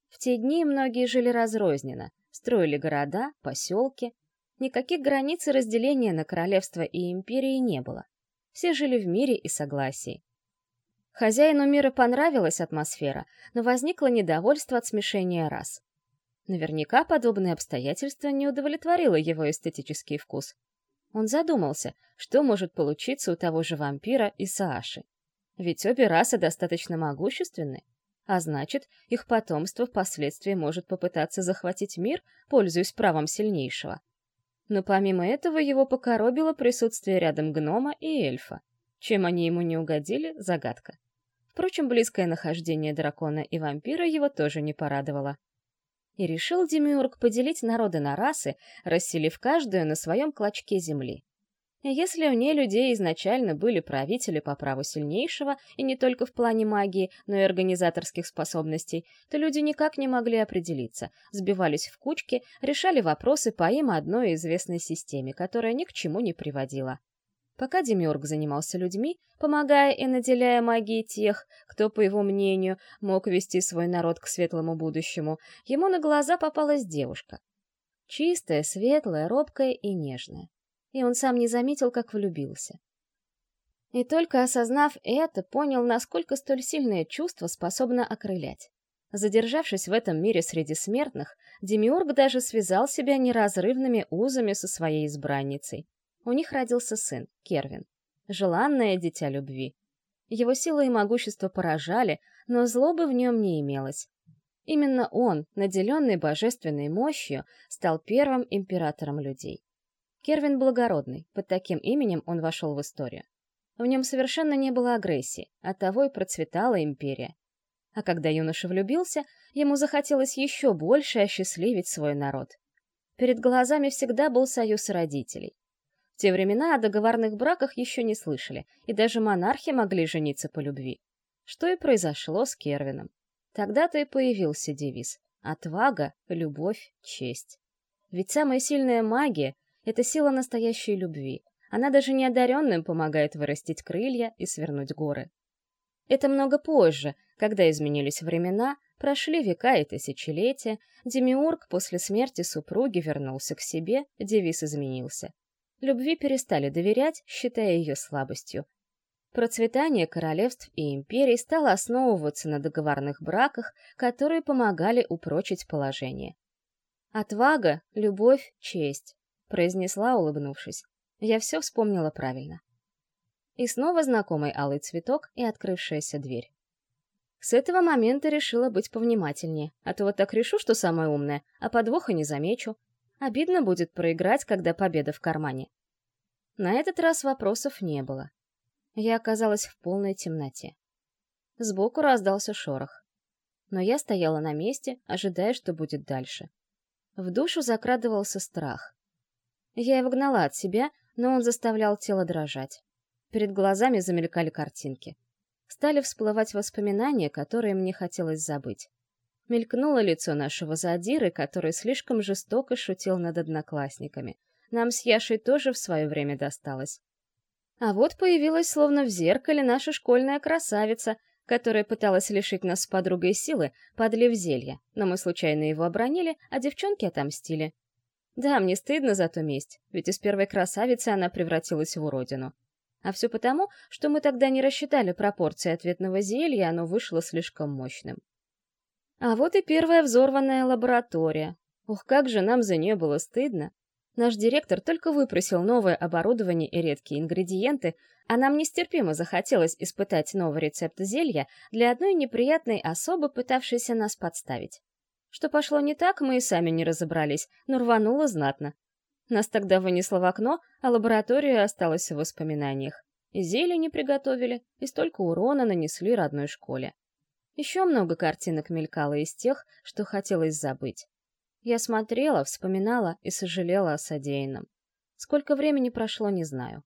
В те дни многие жили разрозненно, строили города, поселки. Никаких границ и разделения на королевство и империи не было. Все жили в мире и согласии. Хозяину мира понравилась атмосфера, но возникло недовольство от смешения рас. Наверняка подобное обстоятельство не удовлетворило его эстетический вкус. Он задумался, что может получиться у того же вампира и Сааши. Ведь обе расы достаточно могущественны, а значит, их потомство впоследствии может попытаться захватить мир, пользуясь правом сильнейшего. Но помимо этого его покоробило присутствие рядом гнома и эльфа. Чем они ему не угодили — загадка. Впрочем, близкое нахождение дракона и вампира его тоже не порадовало. И решил Демиург поделить народы на расы, расселив каждую на своем клочке земли. Если у ней людей изначально были правители по праву сильнейшего, и не только в плане магии, но и организаторских способностей, то люди никак не могли определиться, сбивались в кучки, решали вопросы по им одной известной системе, которая ни к чему не приводила. Пока Демиург занимался людьми, помогая и наделяя магией тех, кто, по его мнению, мог вести свой народ к светлому будущему, ему на глаза попалась девушка. Чистая, светлая, робкая и нежная. И он сам не заметил, как влюбился. И только осознав это, понял, насколько столь сильное чувство способно окрылять. Задержавшись в этом мире среди смертных, Демиург даже связал себя неразрывными узами со своей избранницей. У них родился сын, Кервин. Желанное дитя любви. Его сила и могущество поражали, но злобы в нем не имелось. Именно он, наделенный божественной мощью, стал первым императором людей. Кервин благородный, под таким именем он вошел в историю. В нем совершенно не было агрессии, оттого и процветала империя. А когда юноша влюбился, ему захотелось еще больше осчастливить свой народ. Перед глазами всегда был союз родителей. В те времена о договорных браках еще не слышали, и даже монархи могли жениться по любви. Что и произошло с Кервином. Тогда-то и появился девиз «Отвага, любовь, честь». Ведь самая сильная магия — это сила настоящей любви. Она даже неодаренным помогает вырастить крылья и свернуть горы. Это много позже, когда изменились времена, прошли века и тысячелетия, Демиург после смерти супруги вернулся к себе, девиз изменился. Любви перестали доверять, считая ее слабостью. Процветание королевств и империй стало основываться на договорных браках, которые помогали упрочить положение. «Отвага, любовь, честь», — произнесла, улыбнувшись. Я все вспомнила правильно. И снова знакомый алый цветок и открывшаяся дверь. С этого момента решила быть повнимательнее, а то вот так решу, что самая умная, а подвоха не замечу, Обидно будет проиграть, когда победа в кармане. На этот раз вопросов не было. Я оказалась в полной темноте. Сбоку раздался шорох. Но я стояла на месте, ожидая, что будет дальше. В душу закрадывался страх. Я его гнала от себя, но он заставлял тело дрожать. Перед глазами замелькали картинки. Стали всплывать воспоминания, которые мне хотелось забыть. Мелькнуло лицо нашего задиры, который слишком жестоко шутил над одноклассниками. Нам с Яшей тоже в свое время досталось. А вот появилась словно в зеркале наша школьная красавица, которая пыталась лишить нас с подругой силы, подлив зелья, но мы случайно его обронили, а девчонки отомстили. Да, мне стыдно за ту месть, ведь из первой красавицы она превратилась в уродину. А все потому, что мы тогда не рассчитали пропорции ответного зелья, оно вышло слишком мощным. А вот и первая взорванная лаборатория. Ух, как же нам за нее было стыдно. Наш директор только выпросил новое оборудование и редкие ингредиенты, а нам нестерпимо захотелось испытать новый рецепт зелья для одной неприятной особы, пытавшейся нас подставить. Что пошло не так, мы и сами не разобрались, но рвануло знатно. Нас тогда вынесло в окно, а лаборатория осталась в воспоминаниях. И зелье не приготовили, и столько урона нанесли родной школе. Еще много картинок мелькало из тех, что хотелось забыть. Я смотрела, вспоминала и сожалела о содеянном. Сколько времени прошло, не знаю.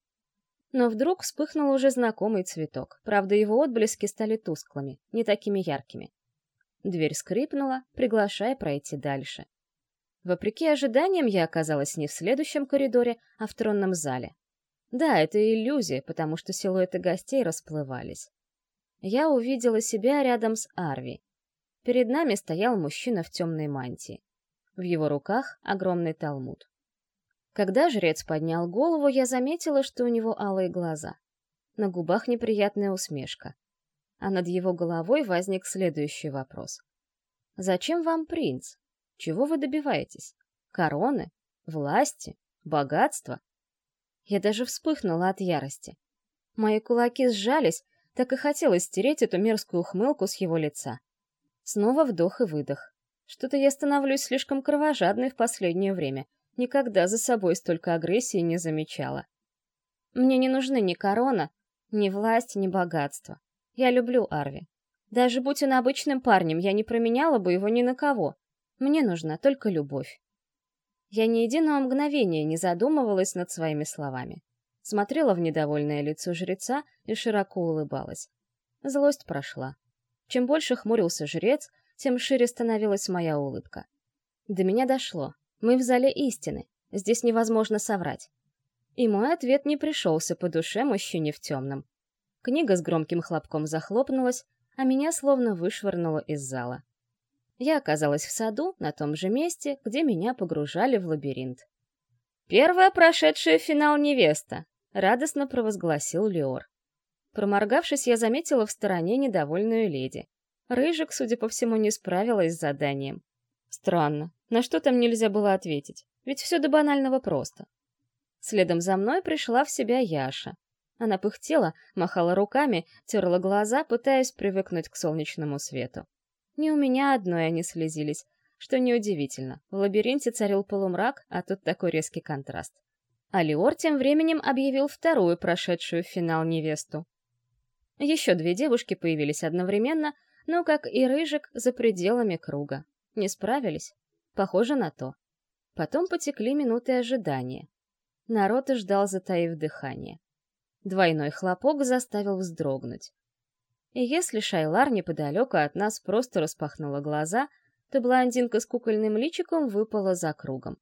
Но вдруг вспыхнул уже знакомый цветок. Правда, его отблески стали тусклыми, не такими яркими. Дверь скрипнула, приглашая пройти дальше. Вопреки ожиданиям, я оказалась не в следующем коридоре, а в тронном зале. Да, это иллюзия, потому что силуэты гостей расплывались. Я увидела себя рядом с Арви. Перед нами стоял мужчина в темной мантии. В его руках огромный талмуд. Когда жрец поднял голову, я заметила, что у него алые глаза. На губах неприятная усмешка. А над его головой возник следующий вопрос. «Зачем вам принц? Чего вы добиваетесь? Короны? Власти? Богатства?» Я даже вспыхнула от ярости. Мои кулаки сжались, так и хотелось стереть эту мерзкую ухмылку с его лица. Снова вдох и выдох. Что-то я становлюсь слишком кровожадной в последнее время. Никогда за собой столько агрессии не замечала. Мне не нужны ни корона, ни власть, ни богатство. Я люблю Арви. Даже будь он обычным парнем, я не променяла бы его ни на кого. Мне нужна только любовь. Я ни единого мгновения не задумывалась над своими словами. Смотрела в недовольное лицо жреца и широко улыбалась. Злость прошла. Чем больше хмурился жрец, тем шире становилась моя улыбка. До меня дошло. Мы в зале истины. Здесь невозможно соврать. И мой ответ не пришелся по душе мужчине в темном. Книга с громким хлопком захлопнулась, а меня словно вышвырнуло из зала. Я оказалась в саду, на том же месте, где меня погружали в лабиринт. «Первая прошедшая финал невеста!» — радостно провозгласил Леор. Проморгавшись, я заметила в стороне недовольную леди. Рыжик, судя по всему, не справилась с заданием. Странно, на что там нельзя было ответить? Ведь все до банального просто. Следом за мной пришла в себя Яша. Она пыхтела, махала руками, терла глаза, пытаясь привыкнуть к солнечному свету. Не у меня одной они слезились, что неудивительно. В лабиринте царил полумрак, а тут такой резкий контраст. А Леор тем временем объявил вторую прошедшую финал невесту. Еще две девушки появились одновременно — но, как и Рыжик, за пределами круга. Не справились? Похоже на то. Потом потекли минуты ожидания. Народ ждал, затаив дыхание. Двойной хлопок заставил вздрогнуть. И если Шайлар неподалеку от нас просто распахнула глаза, то блондинка с кукольным личиком выпала за кругом.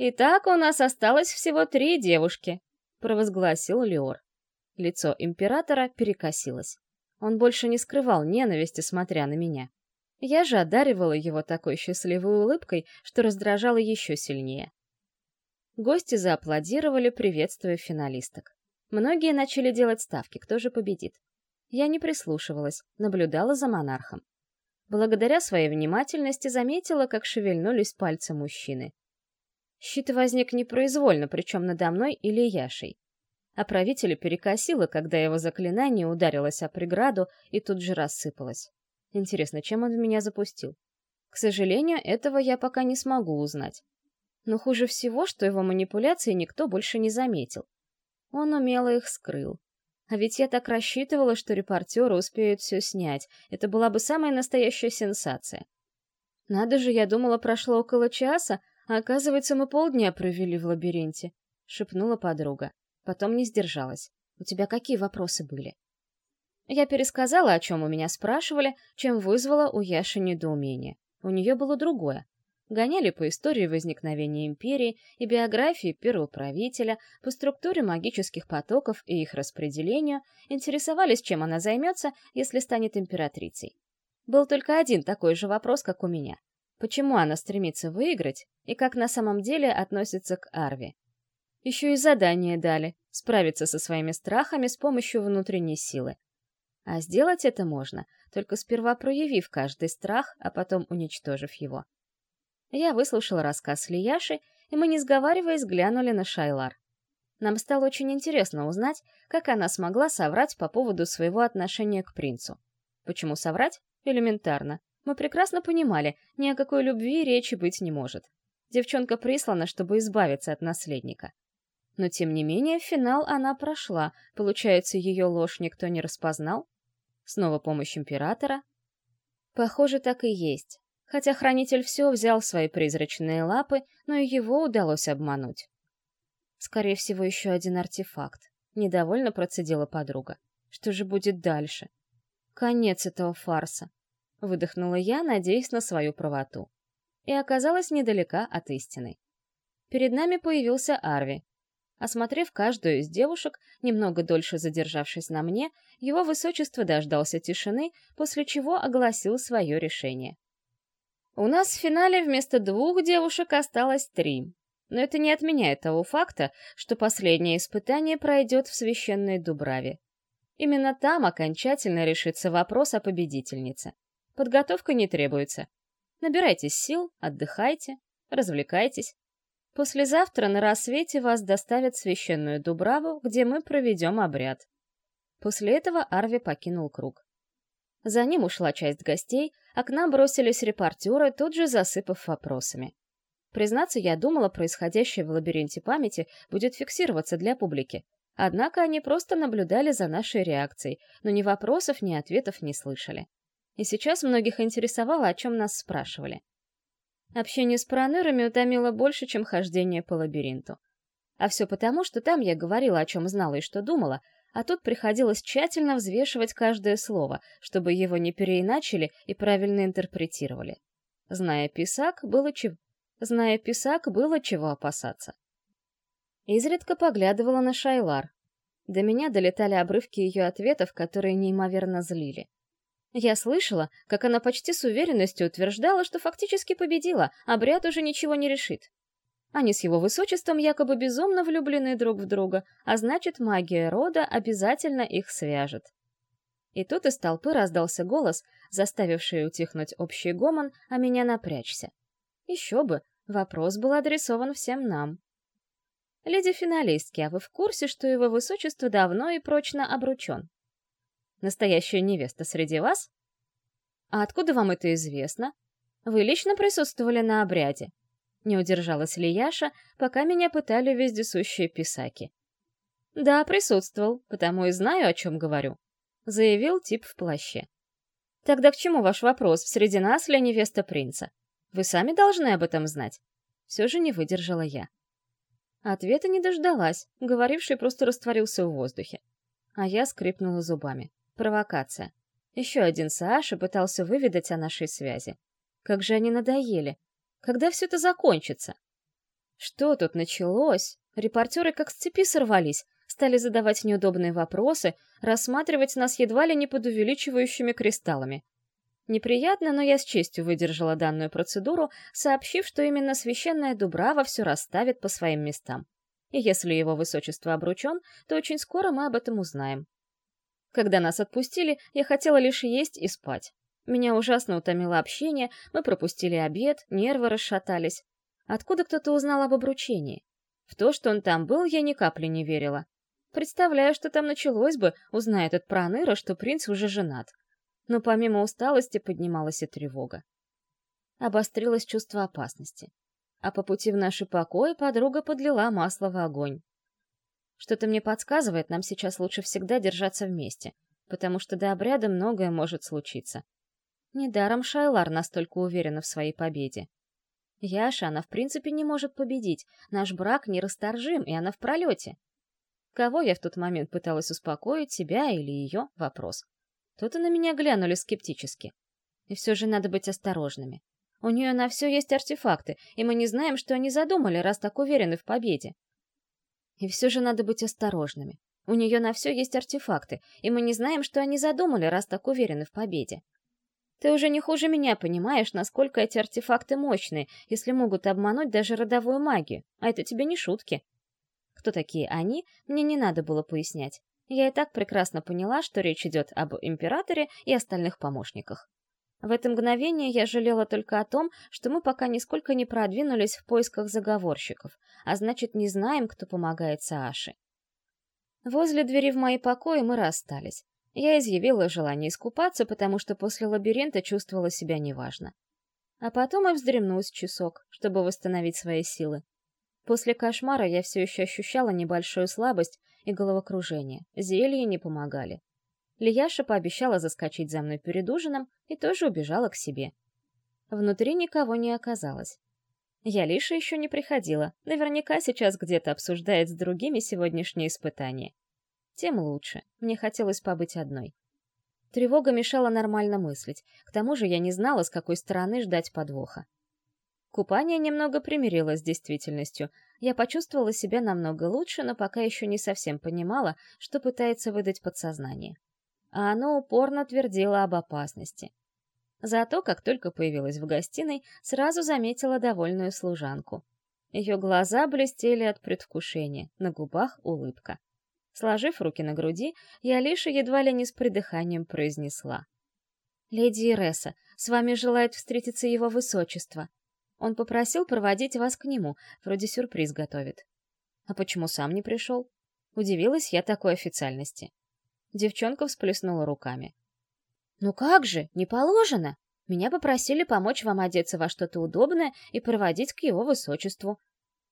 «Итак, у нас осталось всего три девушки», — провозгласил Леор. Лицо императора перекосилось. Он больше не скрывал ненависти, смотря на меня. Я же одаривала его такой счастливой улыбкой, что раздражала еще сильнее. Гости зааплодировали, приветствуя финалисток. Многие начали делать ставки, кто же победит. Я не прислушивалась, наблюдала за монархом. Благодаря своей внимательности заметила, как шевельнулись пальцы мужчины. Щит возник непроизвольно, причем надо мной или Яшей а правителя перекосило, когда его заклинание ударилось о преграду и тут же рассыпалось. Интересно, чем он в меня запустил? К сожалению, этого я пока не смогу узнать. Но хуже всего, что его манипуляции никто больше не заметил. Он умело их скрыл. А ведь я так рассчитывала, что репортеры успеют все снять. Это была бы самая настоящая сенсация. Надо же, я думала, прошло около часа, оказывается, мы полдня провели в лабиринте, — шепнула подруга. Потом не сдержалась. «У тебя какие вопросы были?» Я пересказала, о чем у меня спрашивали, чем вызвало у Яши недоумение. У нее было другое. Гоняли по истории возникновения империи и биографии первого правителя, по структуре магических потоков и их распределению, интересовались, чем она займется, если станет императрицей. Был только один такой же вопрос, как у меня. Почему она стремится выиграть и как на самом деле относится к Арви? Еще и задание дали — справиться со своими страхами с помощью внутренней силы. А сделать это можно, только сперва проявив каждый страх, а потом уничтожив его. Я выслушала рассказ Лияши, и мы, не сговариваясь, глянули на Шайлар. Нам стало очень интересно узнать, как она смогла соврать по поводу своего отношения к принцу. Почему соврать? Элементарно. Мы прекрасно понимали, ни о какой любви речи быть не может. Девчонка прислана, чтобы избавиться от наследника. Но, тем не менее, финал она прошла. Получается, ее ложь никто не распознал? Снова помощь императора? Похоже, так и есть. Хотя хранитель все взял в свои призрачные лапы, но и его удалось обмануть. Скорее всего, еще один артефакт. Недовольно процедила подруга. Что же будет дальше? Конец этого фарса. Выдохнула я, надеясь на свою правоту. И оказалась недалека от истины. Перед нами появился Арви. Осмотрев каждую из девушек, немного дольше задержавшись на мне, его высочество дождался тишины, после чего огласил свое решение. У нас в финале вместо двух девушек осталось три. Но это не отменяет того факта, что последнее испытание пройдет в священной Дубраве. Именно там окончательно решится вопрос о победительнице. Подготовка не требуется. Набирайтесь сил, отдыхайте, развлекайтесь. Послезавтра на рассвете вас доставят в священную Дубраву, где мы проведем обряд. После этого Арви покинул круг. За ним ушла часть гостей, а к нам бросились репортеры, тут же засыпав вопросами. Признаться, я думала, происходящее в лабиринте памяти будет фиксироваться для публики. Однако они просто наблюдали за нашей реакцией, но ни вопросов, ни ответов не слышали. И сейчас многих интересовало, о чем нас спрашивали. Общение с пронырами утомило больше, чем хождение по лабиринту. А все потому, что там я говорила, о чем знала и что думала, а тут приходилось тщательно взвешивать каждое слово, чтобы его не переиначили и правильно интерпретировали. Зная писак, было чего... Зная писак, было чего опасаться. Изредка поглядывала на Шайлар. До меня долетали обрывки ее ответов, которые неимоверно злили. Я слышала, как она почти с уверенностью утверждала, что фактически победила, а бряд уже ничего не решит. Они с его высочеством якобы безумно влюблены друг в друга, а значит, магия рода обязательно их свяжет. И тут из толпы раздался голос, заставивший утихнуть общий гомон, а меня напрячься. Еще бы, вопрос был адресован всем нам. «Леди-финалистки, а вы в курсе, что его высочество давно и прочно обручен?» «Настоящая невеста среди вас?» «А откуда вам это известно? Вы лично присутствовали на обряде?» Не удержалась ли Яша, пока меня пытали вездесущие писаки. «Да, присутствовал, потому и знаю, о чем говорю», — заявил тип в плаще. «Тогда к чему ваш вопрос, среди нас ли невеста принца? Вы сами должны об этом знать». Все же не выдержала я. Ответа не дождалась, говоривший просто растворился в воздухе. А я скрипнула зубами. Провокация. Еще один Сааша пытался выведать о нашей связи. Как же они надоели. Когда все это закончится? Что тут началось? Репортеры как с цепи сорвались, стали задавать неудобные вопросы, рассматривать нас едва ли не под увеличивающими кристаллами. Неприятно, но я с честью выдержала данную процедуру, сообщив, что именно священная Дубрава все расставит по своим местам. И если его высочество обручен, то очень скоро мы об этом узнаем. Когда нас отпустили, я хотела лишь есть и спать. Меня ужасно утомило общение, мы пропустили обед, нервы расшатались. Откуда кто-то узнал об обручении? В то, что он там был, я ни капли не верила. Представляю, что там началось бы, узнает этот проныра, что принц уже женат. Но помимо усталости поднималась и тревога. Обострилось чувство опасности. А по пути в наши покои подруга подлила масло в огонь. Что-то мне подсказывает, нам сейчас лучше всегда держаться вместе, потому что до обряда многое может случиться. Недаром Шайлар настолько уверена в своей победе. Яша, она в принципе не может победить. Наш брак нерасторжим, и она в пролете. Кого я в тот момент пыталась успокоить, себя или ее? Вопрос. То-то на меня глянули скептически. И все же надо быть осторожными. У нее на все есть артефакты, и мы не знаем, что они задумали, раз так уверены в победе. И все же надо быть осторожными. У нее на все есть артефакты, и мы не знаем, что они задумали, раз так уверены в победе. Ты уже не хуже меня понимаешь, насколько эти артефакты мощные, если могут обмануть даже родовую магию, а это тебе не шутки. Кто такие они, мне не надо было пояснять. Я и так прекрасно поняла, что речь идет об императоре и остальных помощниках. В это мгновение я жалела только о том, что мы пока нисколько не продвинулись в поисках заговорщиков, а значит, не знаем, кто помогает Сааше. Возле двери в мои покои мы расстались. Я изъявила желание искупаться, потому что после лабиринта чувствовала себя неважно. А потом и вздремнусь часок, чтобы восстановить свои силы. После кошмара я все еще ощущала небольшую слабость и головокружение. Зелья не помогали. Лияша пообещала заскочить за мной перед ужином и тоже убежала к себе. Внутри никого не оказалось. Я Лиша еще не приходила, наверняка сейчас где-то обсуждает с другими сегодняшние испытания тем лучше. Мне хотелось побыть одной. Тревога мешала нормально мыслить, к тому же я не знала, с какой стороны ждать подвоха. Купание немного примирило с действительностью. Я почувствовала себя намного лучше, но пока еще не совсем понимала, что пытается выдать подсознание. А оно упорно твердило об опасности. Зато, как только появилась в гостиной, сразу заметила довольную служанку. Ее глаза блестели от предвкушения, на губах улыбка. Сложив руки на груди, я лишь едва ли не с придыханием произнесла. «Леди Иреса, с вами желает встретиться его высочество. Он попросил проводить вас к нему, вроде сюрприз готовит». «А почему сам не пришел?» Удивилась я такой официальности. Девчонка всплеснула руками. «Ну как же, не положено! Меня попросили помочь вам одеться во что-то удобное и проводить к его высочеству.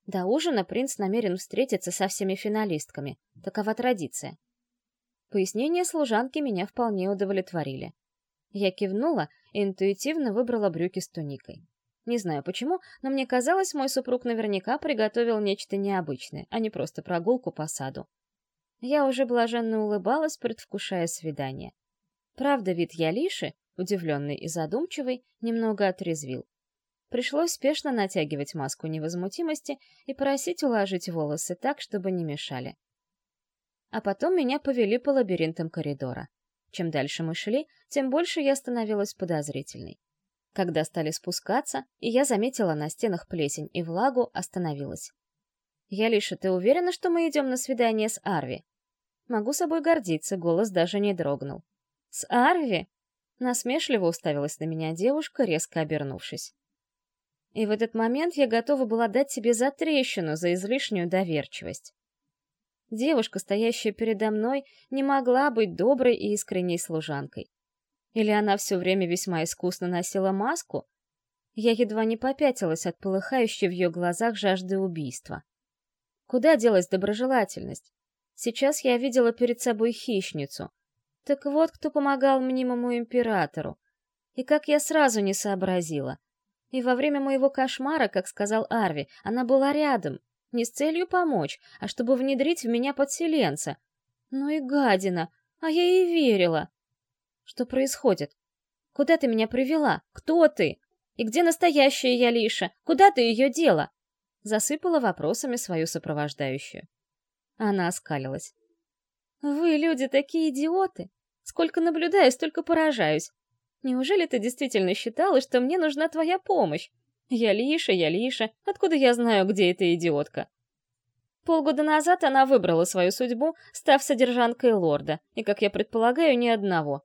До ужина принц намерен встретиться со всеми финалистками. Такова традиция. Пояснения служанки меня вполне удовлетворили. Я кивнула и интуитивно выбрала брюки с туникой. Не знаю почему, но мне казалось, мой супруг наверняка приготовил нечто необычное, а не просто прогулку по саду. Я уже блаженно улыбалась, предвкушая свидание. Правда, вид Ялиши, удивленный и задумчивый, немного отрезвил. Пришлось спешно натягивать маску невозмутимости и просить уложить волосы так, чтобы не мешали. А потом меня повели по лабиринтам коридора. Чем дальше мы шли, тем больше я становилась подозрительной. Когда стали спускаться, и я заметила на стенах плесень и влагу, остановилась. «Я лишь, ты уверена, что мы идем на свидание с Арви?» Могу собой гордиться, голос даже не дрогнул. «С Арви?» Насмешливо уставилась на меня девушка, резко обернувшись. И в этот момент я готова была дать себе затрещину за излишнюю доверчивость. Девушка, стоящая передо мной, не могла быть доброй и искренней служанкой. Или она все время весьма искусно носила маску? Я едва не попятилась от полыхающей в ее глазах жажды убийства. Куда делась доброжелательность? Сейчас я видела перед собой хищницу. Так вот, кто помогал мнимому императору. И как я сразу не сообразила. И во время моего кошмара, как сказал Арви, она была рядом, не с целью помочь, а чтобы внедрить в меня подселенца. Ну и гадина, а я ей верила. Что происходит? Куда ты меня привела? Кто ты? И где настоящая Ялиша? Куда ты ее дела? Засыпала вопросами свою сопровождающую. Она оскалилась. «Вы, люди, такие идиоты! Сколько наблюдаю, столько поражаюсь. Неужели ты действительно считала, что мне нужна твоя помощь? Я Лиша, я Лиша, откуда я знаю, где эта идиотка? Полгода назад она выбрала свою судьбу, став содержанкой лорда, и, как я предполагаю, ни одного.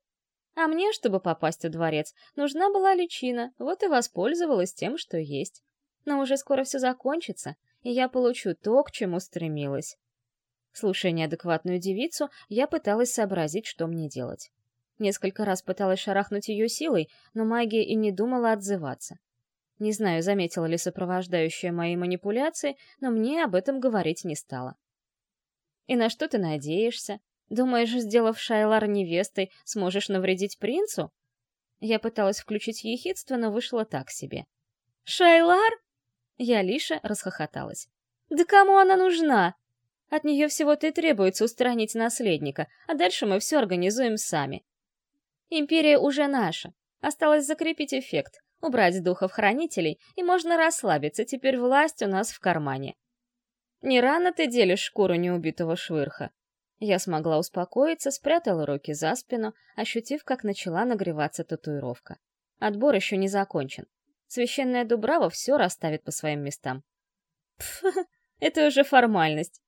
А мне, чтобы попасть в дворец, нужна была личина, вот и воспользовалась тем, что есть. Но уже скоро все закончится, и я получу то, к чему стремилась. Слушая неадекватную девицу, я пыталась сообразить, что мне делать. Несколько раз пыталась шарахнуть ее силой, но магия и не думала отзываться. Не знаю, заметила ли сопровождающая мои манипуляции, но мне об этом говорить не стала. «И на что ты надеешься? Думаешь, сделав Шайлар невестой, сможешь навредить принцу?» Я пыталась включить ехидство, но вышло так себе. «Шайлар?» Я лише расхохоталась. «Да кому она нужна? От нее всего-то и требуется устранить наследника, а дальше мы все организуем сами. Империя уже наша. Осталось закрепить эффект, убрать духов-хранителей, и можно расслабиться, теперь власть у нас в кармане. Не рано ты делишь шкуру неубитого швырха. Я смогла успокоиться, спрятала руки за спину, ощутив, как начала нагреваться татуировка. Отбор еще не закончен. Священная Дубрава все расставит по своим местам. Пф, это уже формальность.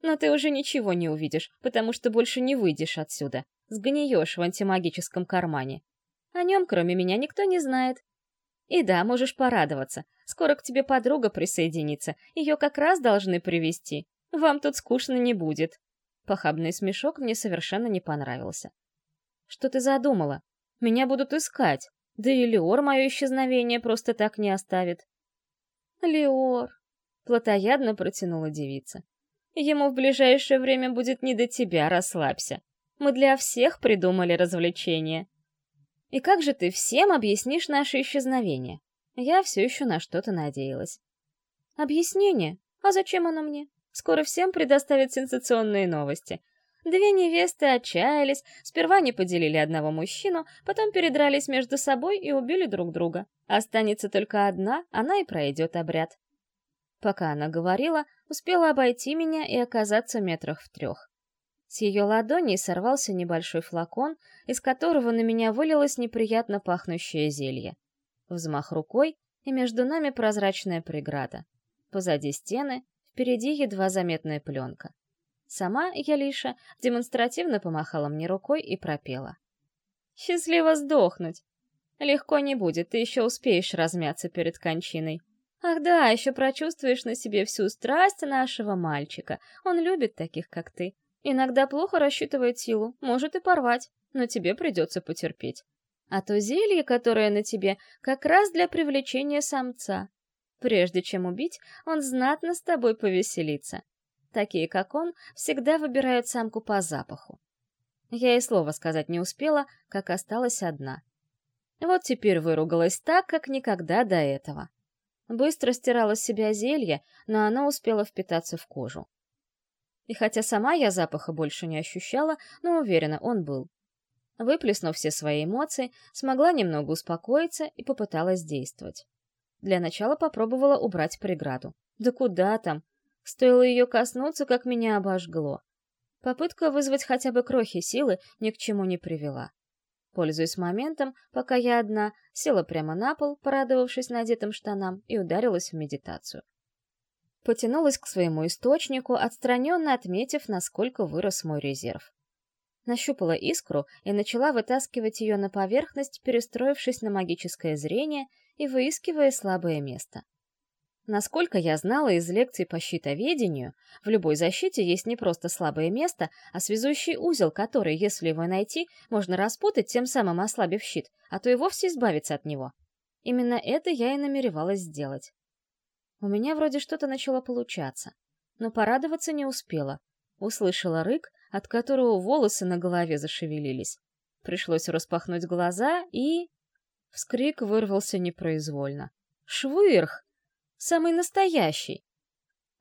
Но ты уже ничего не увидишь, потому что больше не выйдешь отсюда. Сгниешь в антимагическом кармане. О нем, кроме меня, никто не знает. И да, можешь порадоваться. Скоро к тебе подруга присоединится. Ее как раз должны привести. Вам тут скучно не будет. Похабный смешок мне совершенно не понравился. Что ты задумала? Меня будут искать. Да и Леор мое исчезновение просто так не оставит. Леор, плотоядно протянула девица. Ему в ближайшее время будет не до тебя, расслабься. Мы для всех придумали развлечение. И как же ты всем объяснишь наше исчезновение? Я все еще на что-то надеялась. Объяснение? А зачем оно мне? Скоро всем предоставят сенсационные новости. Две невесты отчаялись, сперва не поделили одного мужчину, потом передрались между собой и убили друг друга. Останется только одна, она и пройдет обряд. Пока она говорила, успела обойти меня и оказаться метрах в трех. С ее ладони сорвался небольшой флакон, из которого на меня вылилось неприятно пахнущее зелье. Взмах рукой, и между нами прозрачная преграда. Позади стены, впереди едва заметная пленка. Сама Ялиша демонстративно помахала мне рукой и пропела. «Счастливо сдохнуть! Легко не будет, ты еще успеешь размяться перед кончиной. Ах да, еще прочувствуешь на себе всю страсть нашего мальчика. Он любит таких, как ты. Иногда плохо рассчитывает силу, может и порвать, но тебе придется потерпеть. А то зелье, которое на тебе, как раз для привлечения самца. Прежде чем убить, он знатно с тобой повеселится. Такие, как он, всегда выбирают самку по запаху. Я и слова сказать не успела, как осталась одна. Вот теперь выругалась так, как никогда до этого. Быстро стирала с себя зелье, но оно успело впитаться в кожу. И хотя сама я запаха больше не ощущала, но уверена, он был. Выплеснув все свои эмоции, смогла немного успокоиться и попыталась действовать. Для начала попробовала убрать преграду. Да куда там? Стоило ее коснуться, как меня обожгло. Попытка вызвать хотя бы крохи силы ни к чему не привела. Пользуясь моментом, пока я одна, села прямо на пол, порадовавшись надетым штанам, и ударилась в медитацию потянулась к своему источнику, отстраненно отметив, насколько вырос мой резерв. Нащупала искру и начала вытаскивать ее на поверхность, перестроившись на магическое зрение и выискивая слабое место. Насколько я знала из лекций по щитоведению, в любой защите есть не просто слабое место, а связующий узел, который, если его найти, можно распутать, тем самым ослабив щит, а то и вовсе избавиться от него. Именно это я и намеревалась сделать. У меня вроде что-то начало получаться, но порадоваться не успела. Услышала рык, от которого волосы на голове зашевелились. Пришлось распахнуть глаза и... Вскрик вырвался непроизвольно. «Швырх! Самый настоящий!»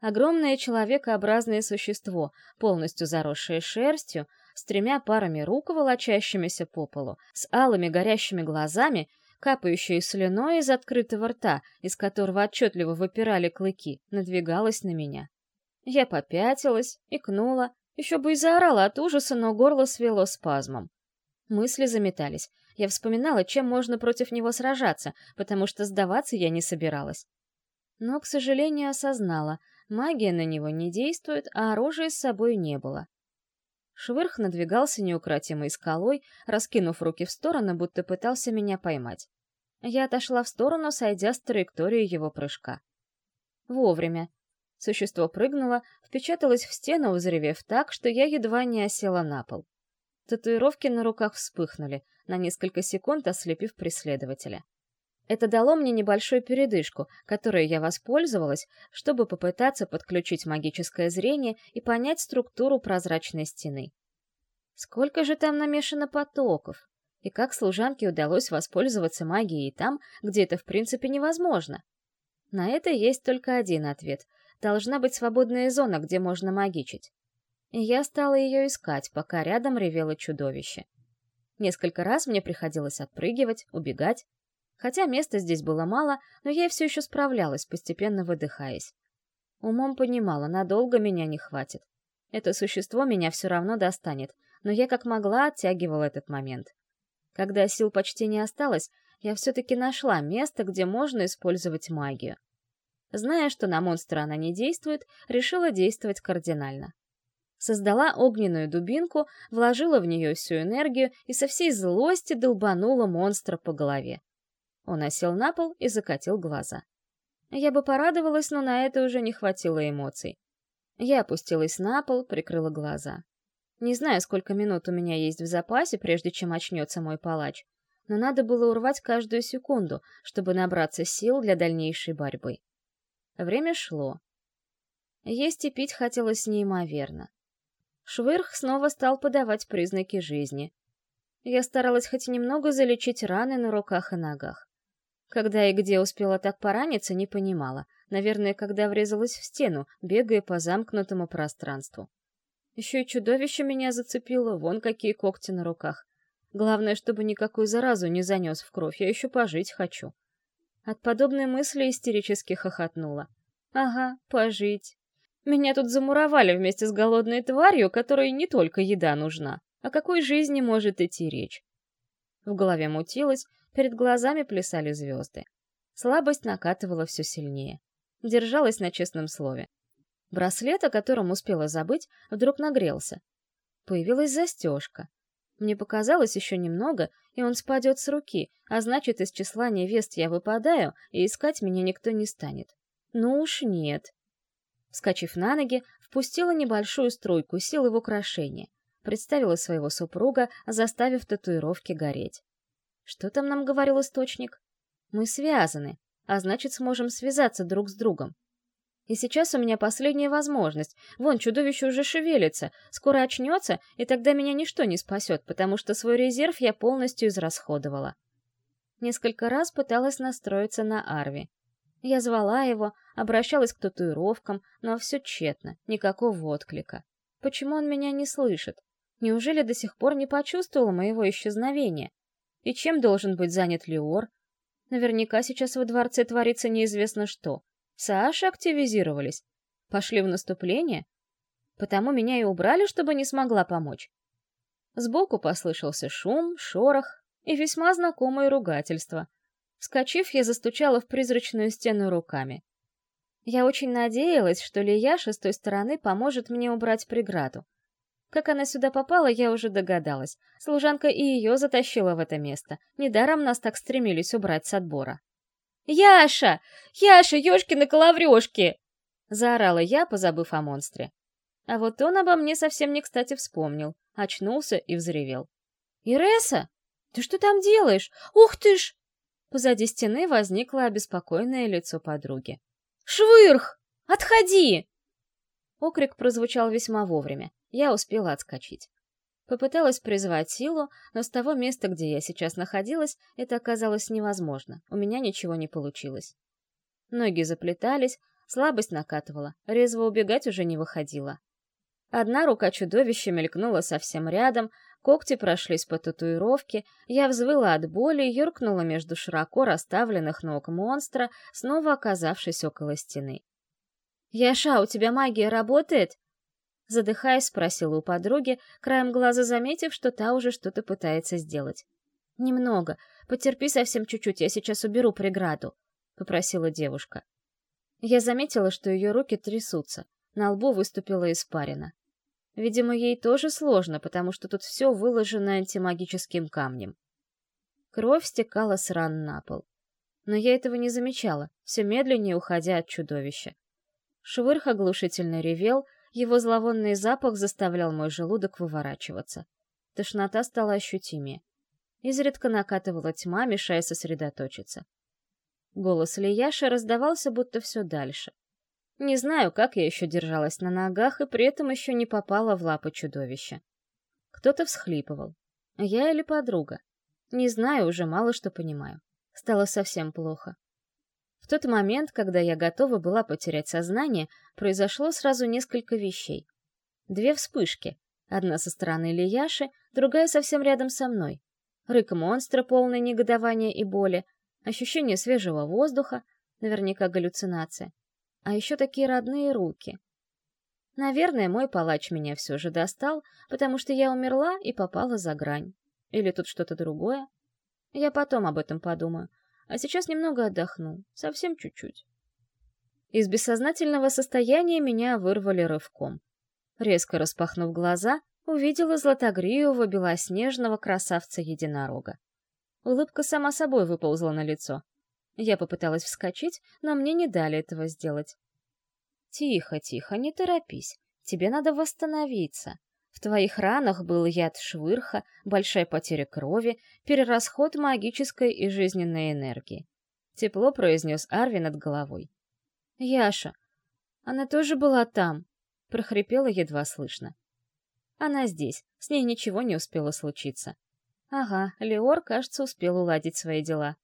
Огромное человекообразное существо, полностью заросшее шерстью, с тремя парами рук, волочащимися по полу, с алыми горящими глазами капающая слюной из открытого рта, из которого отчетливо выпирали клыки, надвигалась на меня. Я попятилась, икнула, еще бы и заорала от ужаса, но горло свело спазмом. Мысли заметались. Я вспоминала, чем можно против него сражаться, потому что сдаваться я не собиралась. Но, к сожалению, осознала, магия на него не действует, а оружия с собой не было. Швырх надвигался неукротимой скалой, раскинув руки в стороны, будто пытался меня поймать. Я отошла в сторону, сойдя с траектории его прыжка. Вовремя. Существо прыгнуло, впечаталось в стену, взревев так, что я едва не осела на пол. Татуировки на руках вспыхнули, на несколько секунд ослепив преследователя. Это дало мне небольшую передышку, которой я воспользовалась, чтобы попытаться подключить магическое зрение и понять структуру прозрачной стены. Сколько же там намешано потоков? и как служанке удалось воспользоваться магией там, где это в принципе невозможно. На это есть только один ответ. Должна быть свободная зона, где можно магичить. И я стала ее искать, пока рядом ревело чудовище. Несколько раз мне приходилось отпрыгивать, убегать. Хотя места здесь было мало, но я все еще справлялась, постепенно выдыхаясь. Умом понимала, надолго меня не хватит. Это существо меня все равно достанет, но я как могла оттягивала этот момент. Когда сил почти не осталось, я все-таки нашла место, где можно использовать магию. Зная, что на монстра она не действует, решила действовать кардинально. Создала огненную дубинку, вложила в нее всю энергию и со всей злости долбанула монстра по голове. Он осел на пол и закатил глаза. Я бы порадовалась, но на это уже не хватило эмоций. Я опустилась на пол, прикрыла глаза. Не знаю, сколько минут у меня есть в запасе, прежде чем очнется мой палач, но надо было урвать каждую секунду, чтобы набраться сил для дальнейшей борьбы. Время шло. Есть и пить хотелось неимоверно. Швырх снова стал подавать признаки жизни. Я старалась хоть немного залечить раны на руках и ногах. Когда и где успела так пораниться, не понимала. Наверное, когда врезалась в стену, бегая по замкнутому пространству. Еще и чудовище меня зацепило, вон какие когти на руках. Главное, чтобы никакую заразу не занес в кровь, я еще пожить хочу. От подобной мысли истерически хохотнула. Ага, пожить. Меня тут замуровали вместе с голодной тварью, которой не только еда нужна. О какой жизни может идти речь? В голове мутилось, перед глазами плясали звезды. Слабость накатывала все сильнее. Держалась на честном слове. Браслет, о котором успела забыть, вдруг нагрелся. Появилась застежка. Мне показалось еще немного, и он спадет с руки, а значит, из числа невест я выпадаю, и искать меня никто не станет. Ну уж нет. Вскочив на ноги, впустила небольшую струйку силы в украшение. Представила своего супруга, заставив татуировки гореть. Что там нам говорил источник? Мы связаны, а значит, сможем связаться друг с другом. И сейчас у меня последняя возможность. Вон, чудовище уже шевелится, скоро очнется, и тогда меня ничто не спасет, потому что свой резерв я полностью израсходовала. Несколько раз пыталась настроиться на Арви. Я звала его, обращалась к татуировкам, но все тщетно, никакого отклика. Почему он меня не слышит? Неужели до сих пор не почувствовал моего исчезновения? И чем должен быть занят Леор? Наверняка сейчас во дворце творится неизвестно что. Сааши активизировались. Пошли в наступление? Потому меня и убрали, чтобы не смогла помочь. Сбоку послышался шум, шорох и весьма знакомое ругательство. Вскочив, я застучала в призрачную стену руками. Я очень надеялась, что Лияша с той стороны поможет мне убрать преграду. Как она сюда попала, я уже догадалась. Служанка и ее затащила в это место. Недаром нас так стремились убрать с отбора. «Яша! Яша, ёшкины коловрёшки!» Заорала я, позабыв о монстре. А вот он обо мне совсем не кстати вспомнил, очнулся и взревел. «Иреса, ты что там делаешь? Ух ты ж!» Позади стены возникло обеспокоенное лицо подруги. «Швырх! Отходи!» Окрик прозвучал весьма вовремя. Я успела отскочить. Попыталась призвать силу, но с того места, где я сейчас находилась, это оказалось невозможно. У меня ничего не получилось. Ноги заплетались, слабость накатывала, резво убегать уже не выходила. Одна рука чудовища мелькнула совсем рядом, когти прошлись по татуировке, я взвыла от боли и юркнула между широко расставленных ног монстра, снова оказавшись около стены. «Яша, у тебя магия работает?» Задыхаясь, спросила у подруги, краем глаза заметив, что та уже что-то пытается сделать. «Немного. Потерпи совсем чуть-чуть, я сейчас уберу преграду», — попросила девушка. Я заметила, что ее руки трясутся. На лбу выступила испарина. Видимо, ей тоже сложно, потому что тут все выложено антимагическим камнем. Кровь стекала с ран на пол. Но я этого не замечала, все медленнее уходя от чудовища. Швырх оглушительно ревел, его зловонный запах заставлял мой желудок выворачиваться. Тошнота стала ощутимее. Изредка накатывала тьма, мешая сосредоточиться. Голос Лияши раздавался будто все дальше. Не знаю, как я еще держалась на ногах и при этом еще не попала в лапы чудовища. Кто-то всхлипывал. Я или подруга? Не знаю, уже мало что понимаю. Стало совсем плохо. В тот момент, когда я готова была потерять сознание, произошло сразу несколько вещей. Две вспышки. Одна со стороны Лияши, другая совсем рядом со мной. Рык монстра, полный негодования и боли, ощущение свежего воздуха, наверняка галлюцинация. А еще такие родные руки. Наверное, мой палач меня все же достал, потому что я умерла и попала за грань. Или тут что-то другое? Я потом об этом подумаю. А сейчас немного отдохну. Совсем чуть-чуть. Из бессознательного состояния меня вырвали рывком. Резко распахнув глаза, увидела златогривого белоснежного красавца-единорога. Улыбка сама собой выползла на лицо. Я попыталась вскочить, но мне не дали этого сделать. «Тихо, тихо, не торопись. Тебе надо восстановиться. В твоих ранах был яд швырха, большая потеря крови, перерасход магической и жизненной энергии. Тепло произнес Арви над головой. «Яша, она тоже была там», — прохрипела едва слышно. «Она здесь, с ней ничего не успело случиться». «Ага, Леор, кажется, успел уладить свои дела».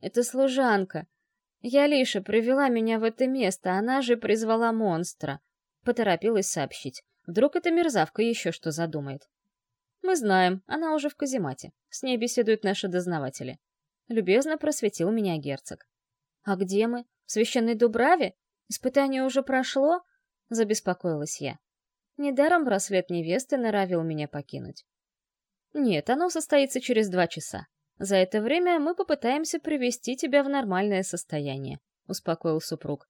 «Это служанка. Я Лиша привела меня в это место, она же призвала монстра», — поторопилась сообщить. Вдруг эта мерзавка еще что задумает. Мы знаем, она уже в каземате. С ней беседуют наши дознаватели. Любезно просветил меня герцог. А где мы? В священной Дубраве? Испытание уже прошло? Забеспокоилась я. Недаром браслет невесты норовил меня покинуть. Нет, оно состоится через два часа. За это время мы попытаемся привести тебя в нормальное состояние, успокоил супруг.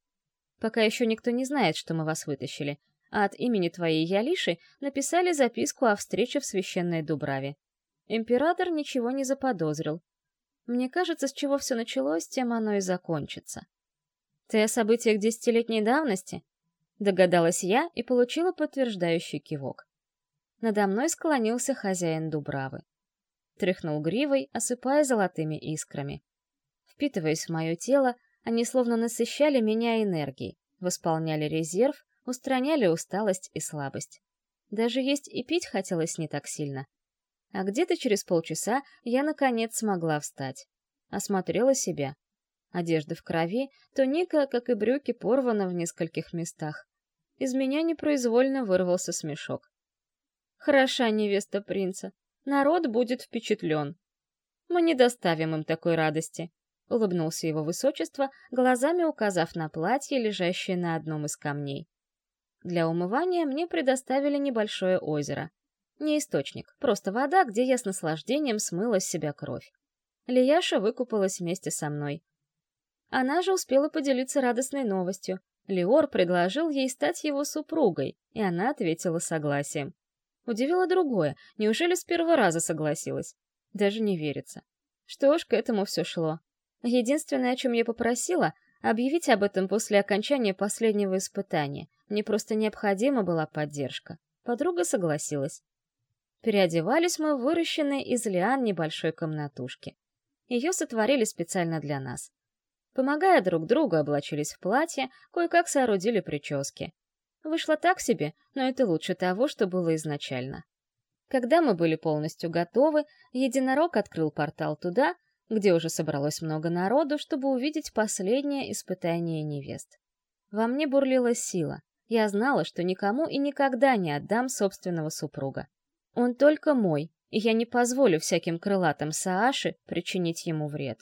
Пока еще никто не знает, что мы вас вытащили, а от имени твоей Ялиши написали записку о встрече в священной Дубраве. Император ничего не заподозрил. Мне кажется, с чего все началось, тем оно и закончится. Ты о событиях десятилетней давности? Догадалась я и получила подтверждающий кивок. Надо мной склонился хозяин Дубравы. Тряхнул гривой, осыпая золотыми искрами. Впитываясь в мое тело, они словно насыщали меня энергией, восполняли резерв устраняли усталость и слабость. Даже есть и пить хотелось не так сильно. А где-то через полчаса я, наконец, смогла встать. Осмотрела себя. Одежда в крови, туника, как и брюки, порвана в нескольких местах. Из меня непроизвольно вырвался смешок. Хороша невеста принца. Народ будет впечатлен. Мы не доставим им такой радости. — улыбнулся его высочество, глазами указав на платье, лежащее на одном из камней. Для умывания мне предоставили небольшое озеро. Не источник, просто вода, где я с наслаждением смыла с себя кровь. Лияша выкупалась вместе со мной. Она же успела поделиться радостной новостью. Леор предложил ей стать его супругой, и она ответила согласием. Удивило другое, неужели с первого раза согласилась? Даже не верится. Что ж, к этому все шло. Единственное, о чем я попросила, объявить об этом после окончания последнего испытания. Мне просто необходима была поддержка. Подруга согласилась. Переодевались мы в выращенной из лиан небольшой комнатушке. Ее сотворили специально для нас. Помогая друг другу, облачились в платье, кое-как соорудили прически. Вышло так себе, но это лучше того, что было изначально. Когда мы были полностью готовы, единорог открыл портал туда, где уже собралось много народу, чтобы увидеть последнее испытание невест. Во мне бурлила сила. Я знала, что никому и никогда не отдам собственного супруга. Он только мой, и я не позволю всяким крылатым Сааши причинить ему вред.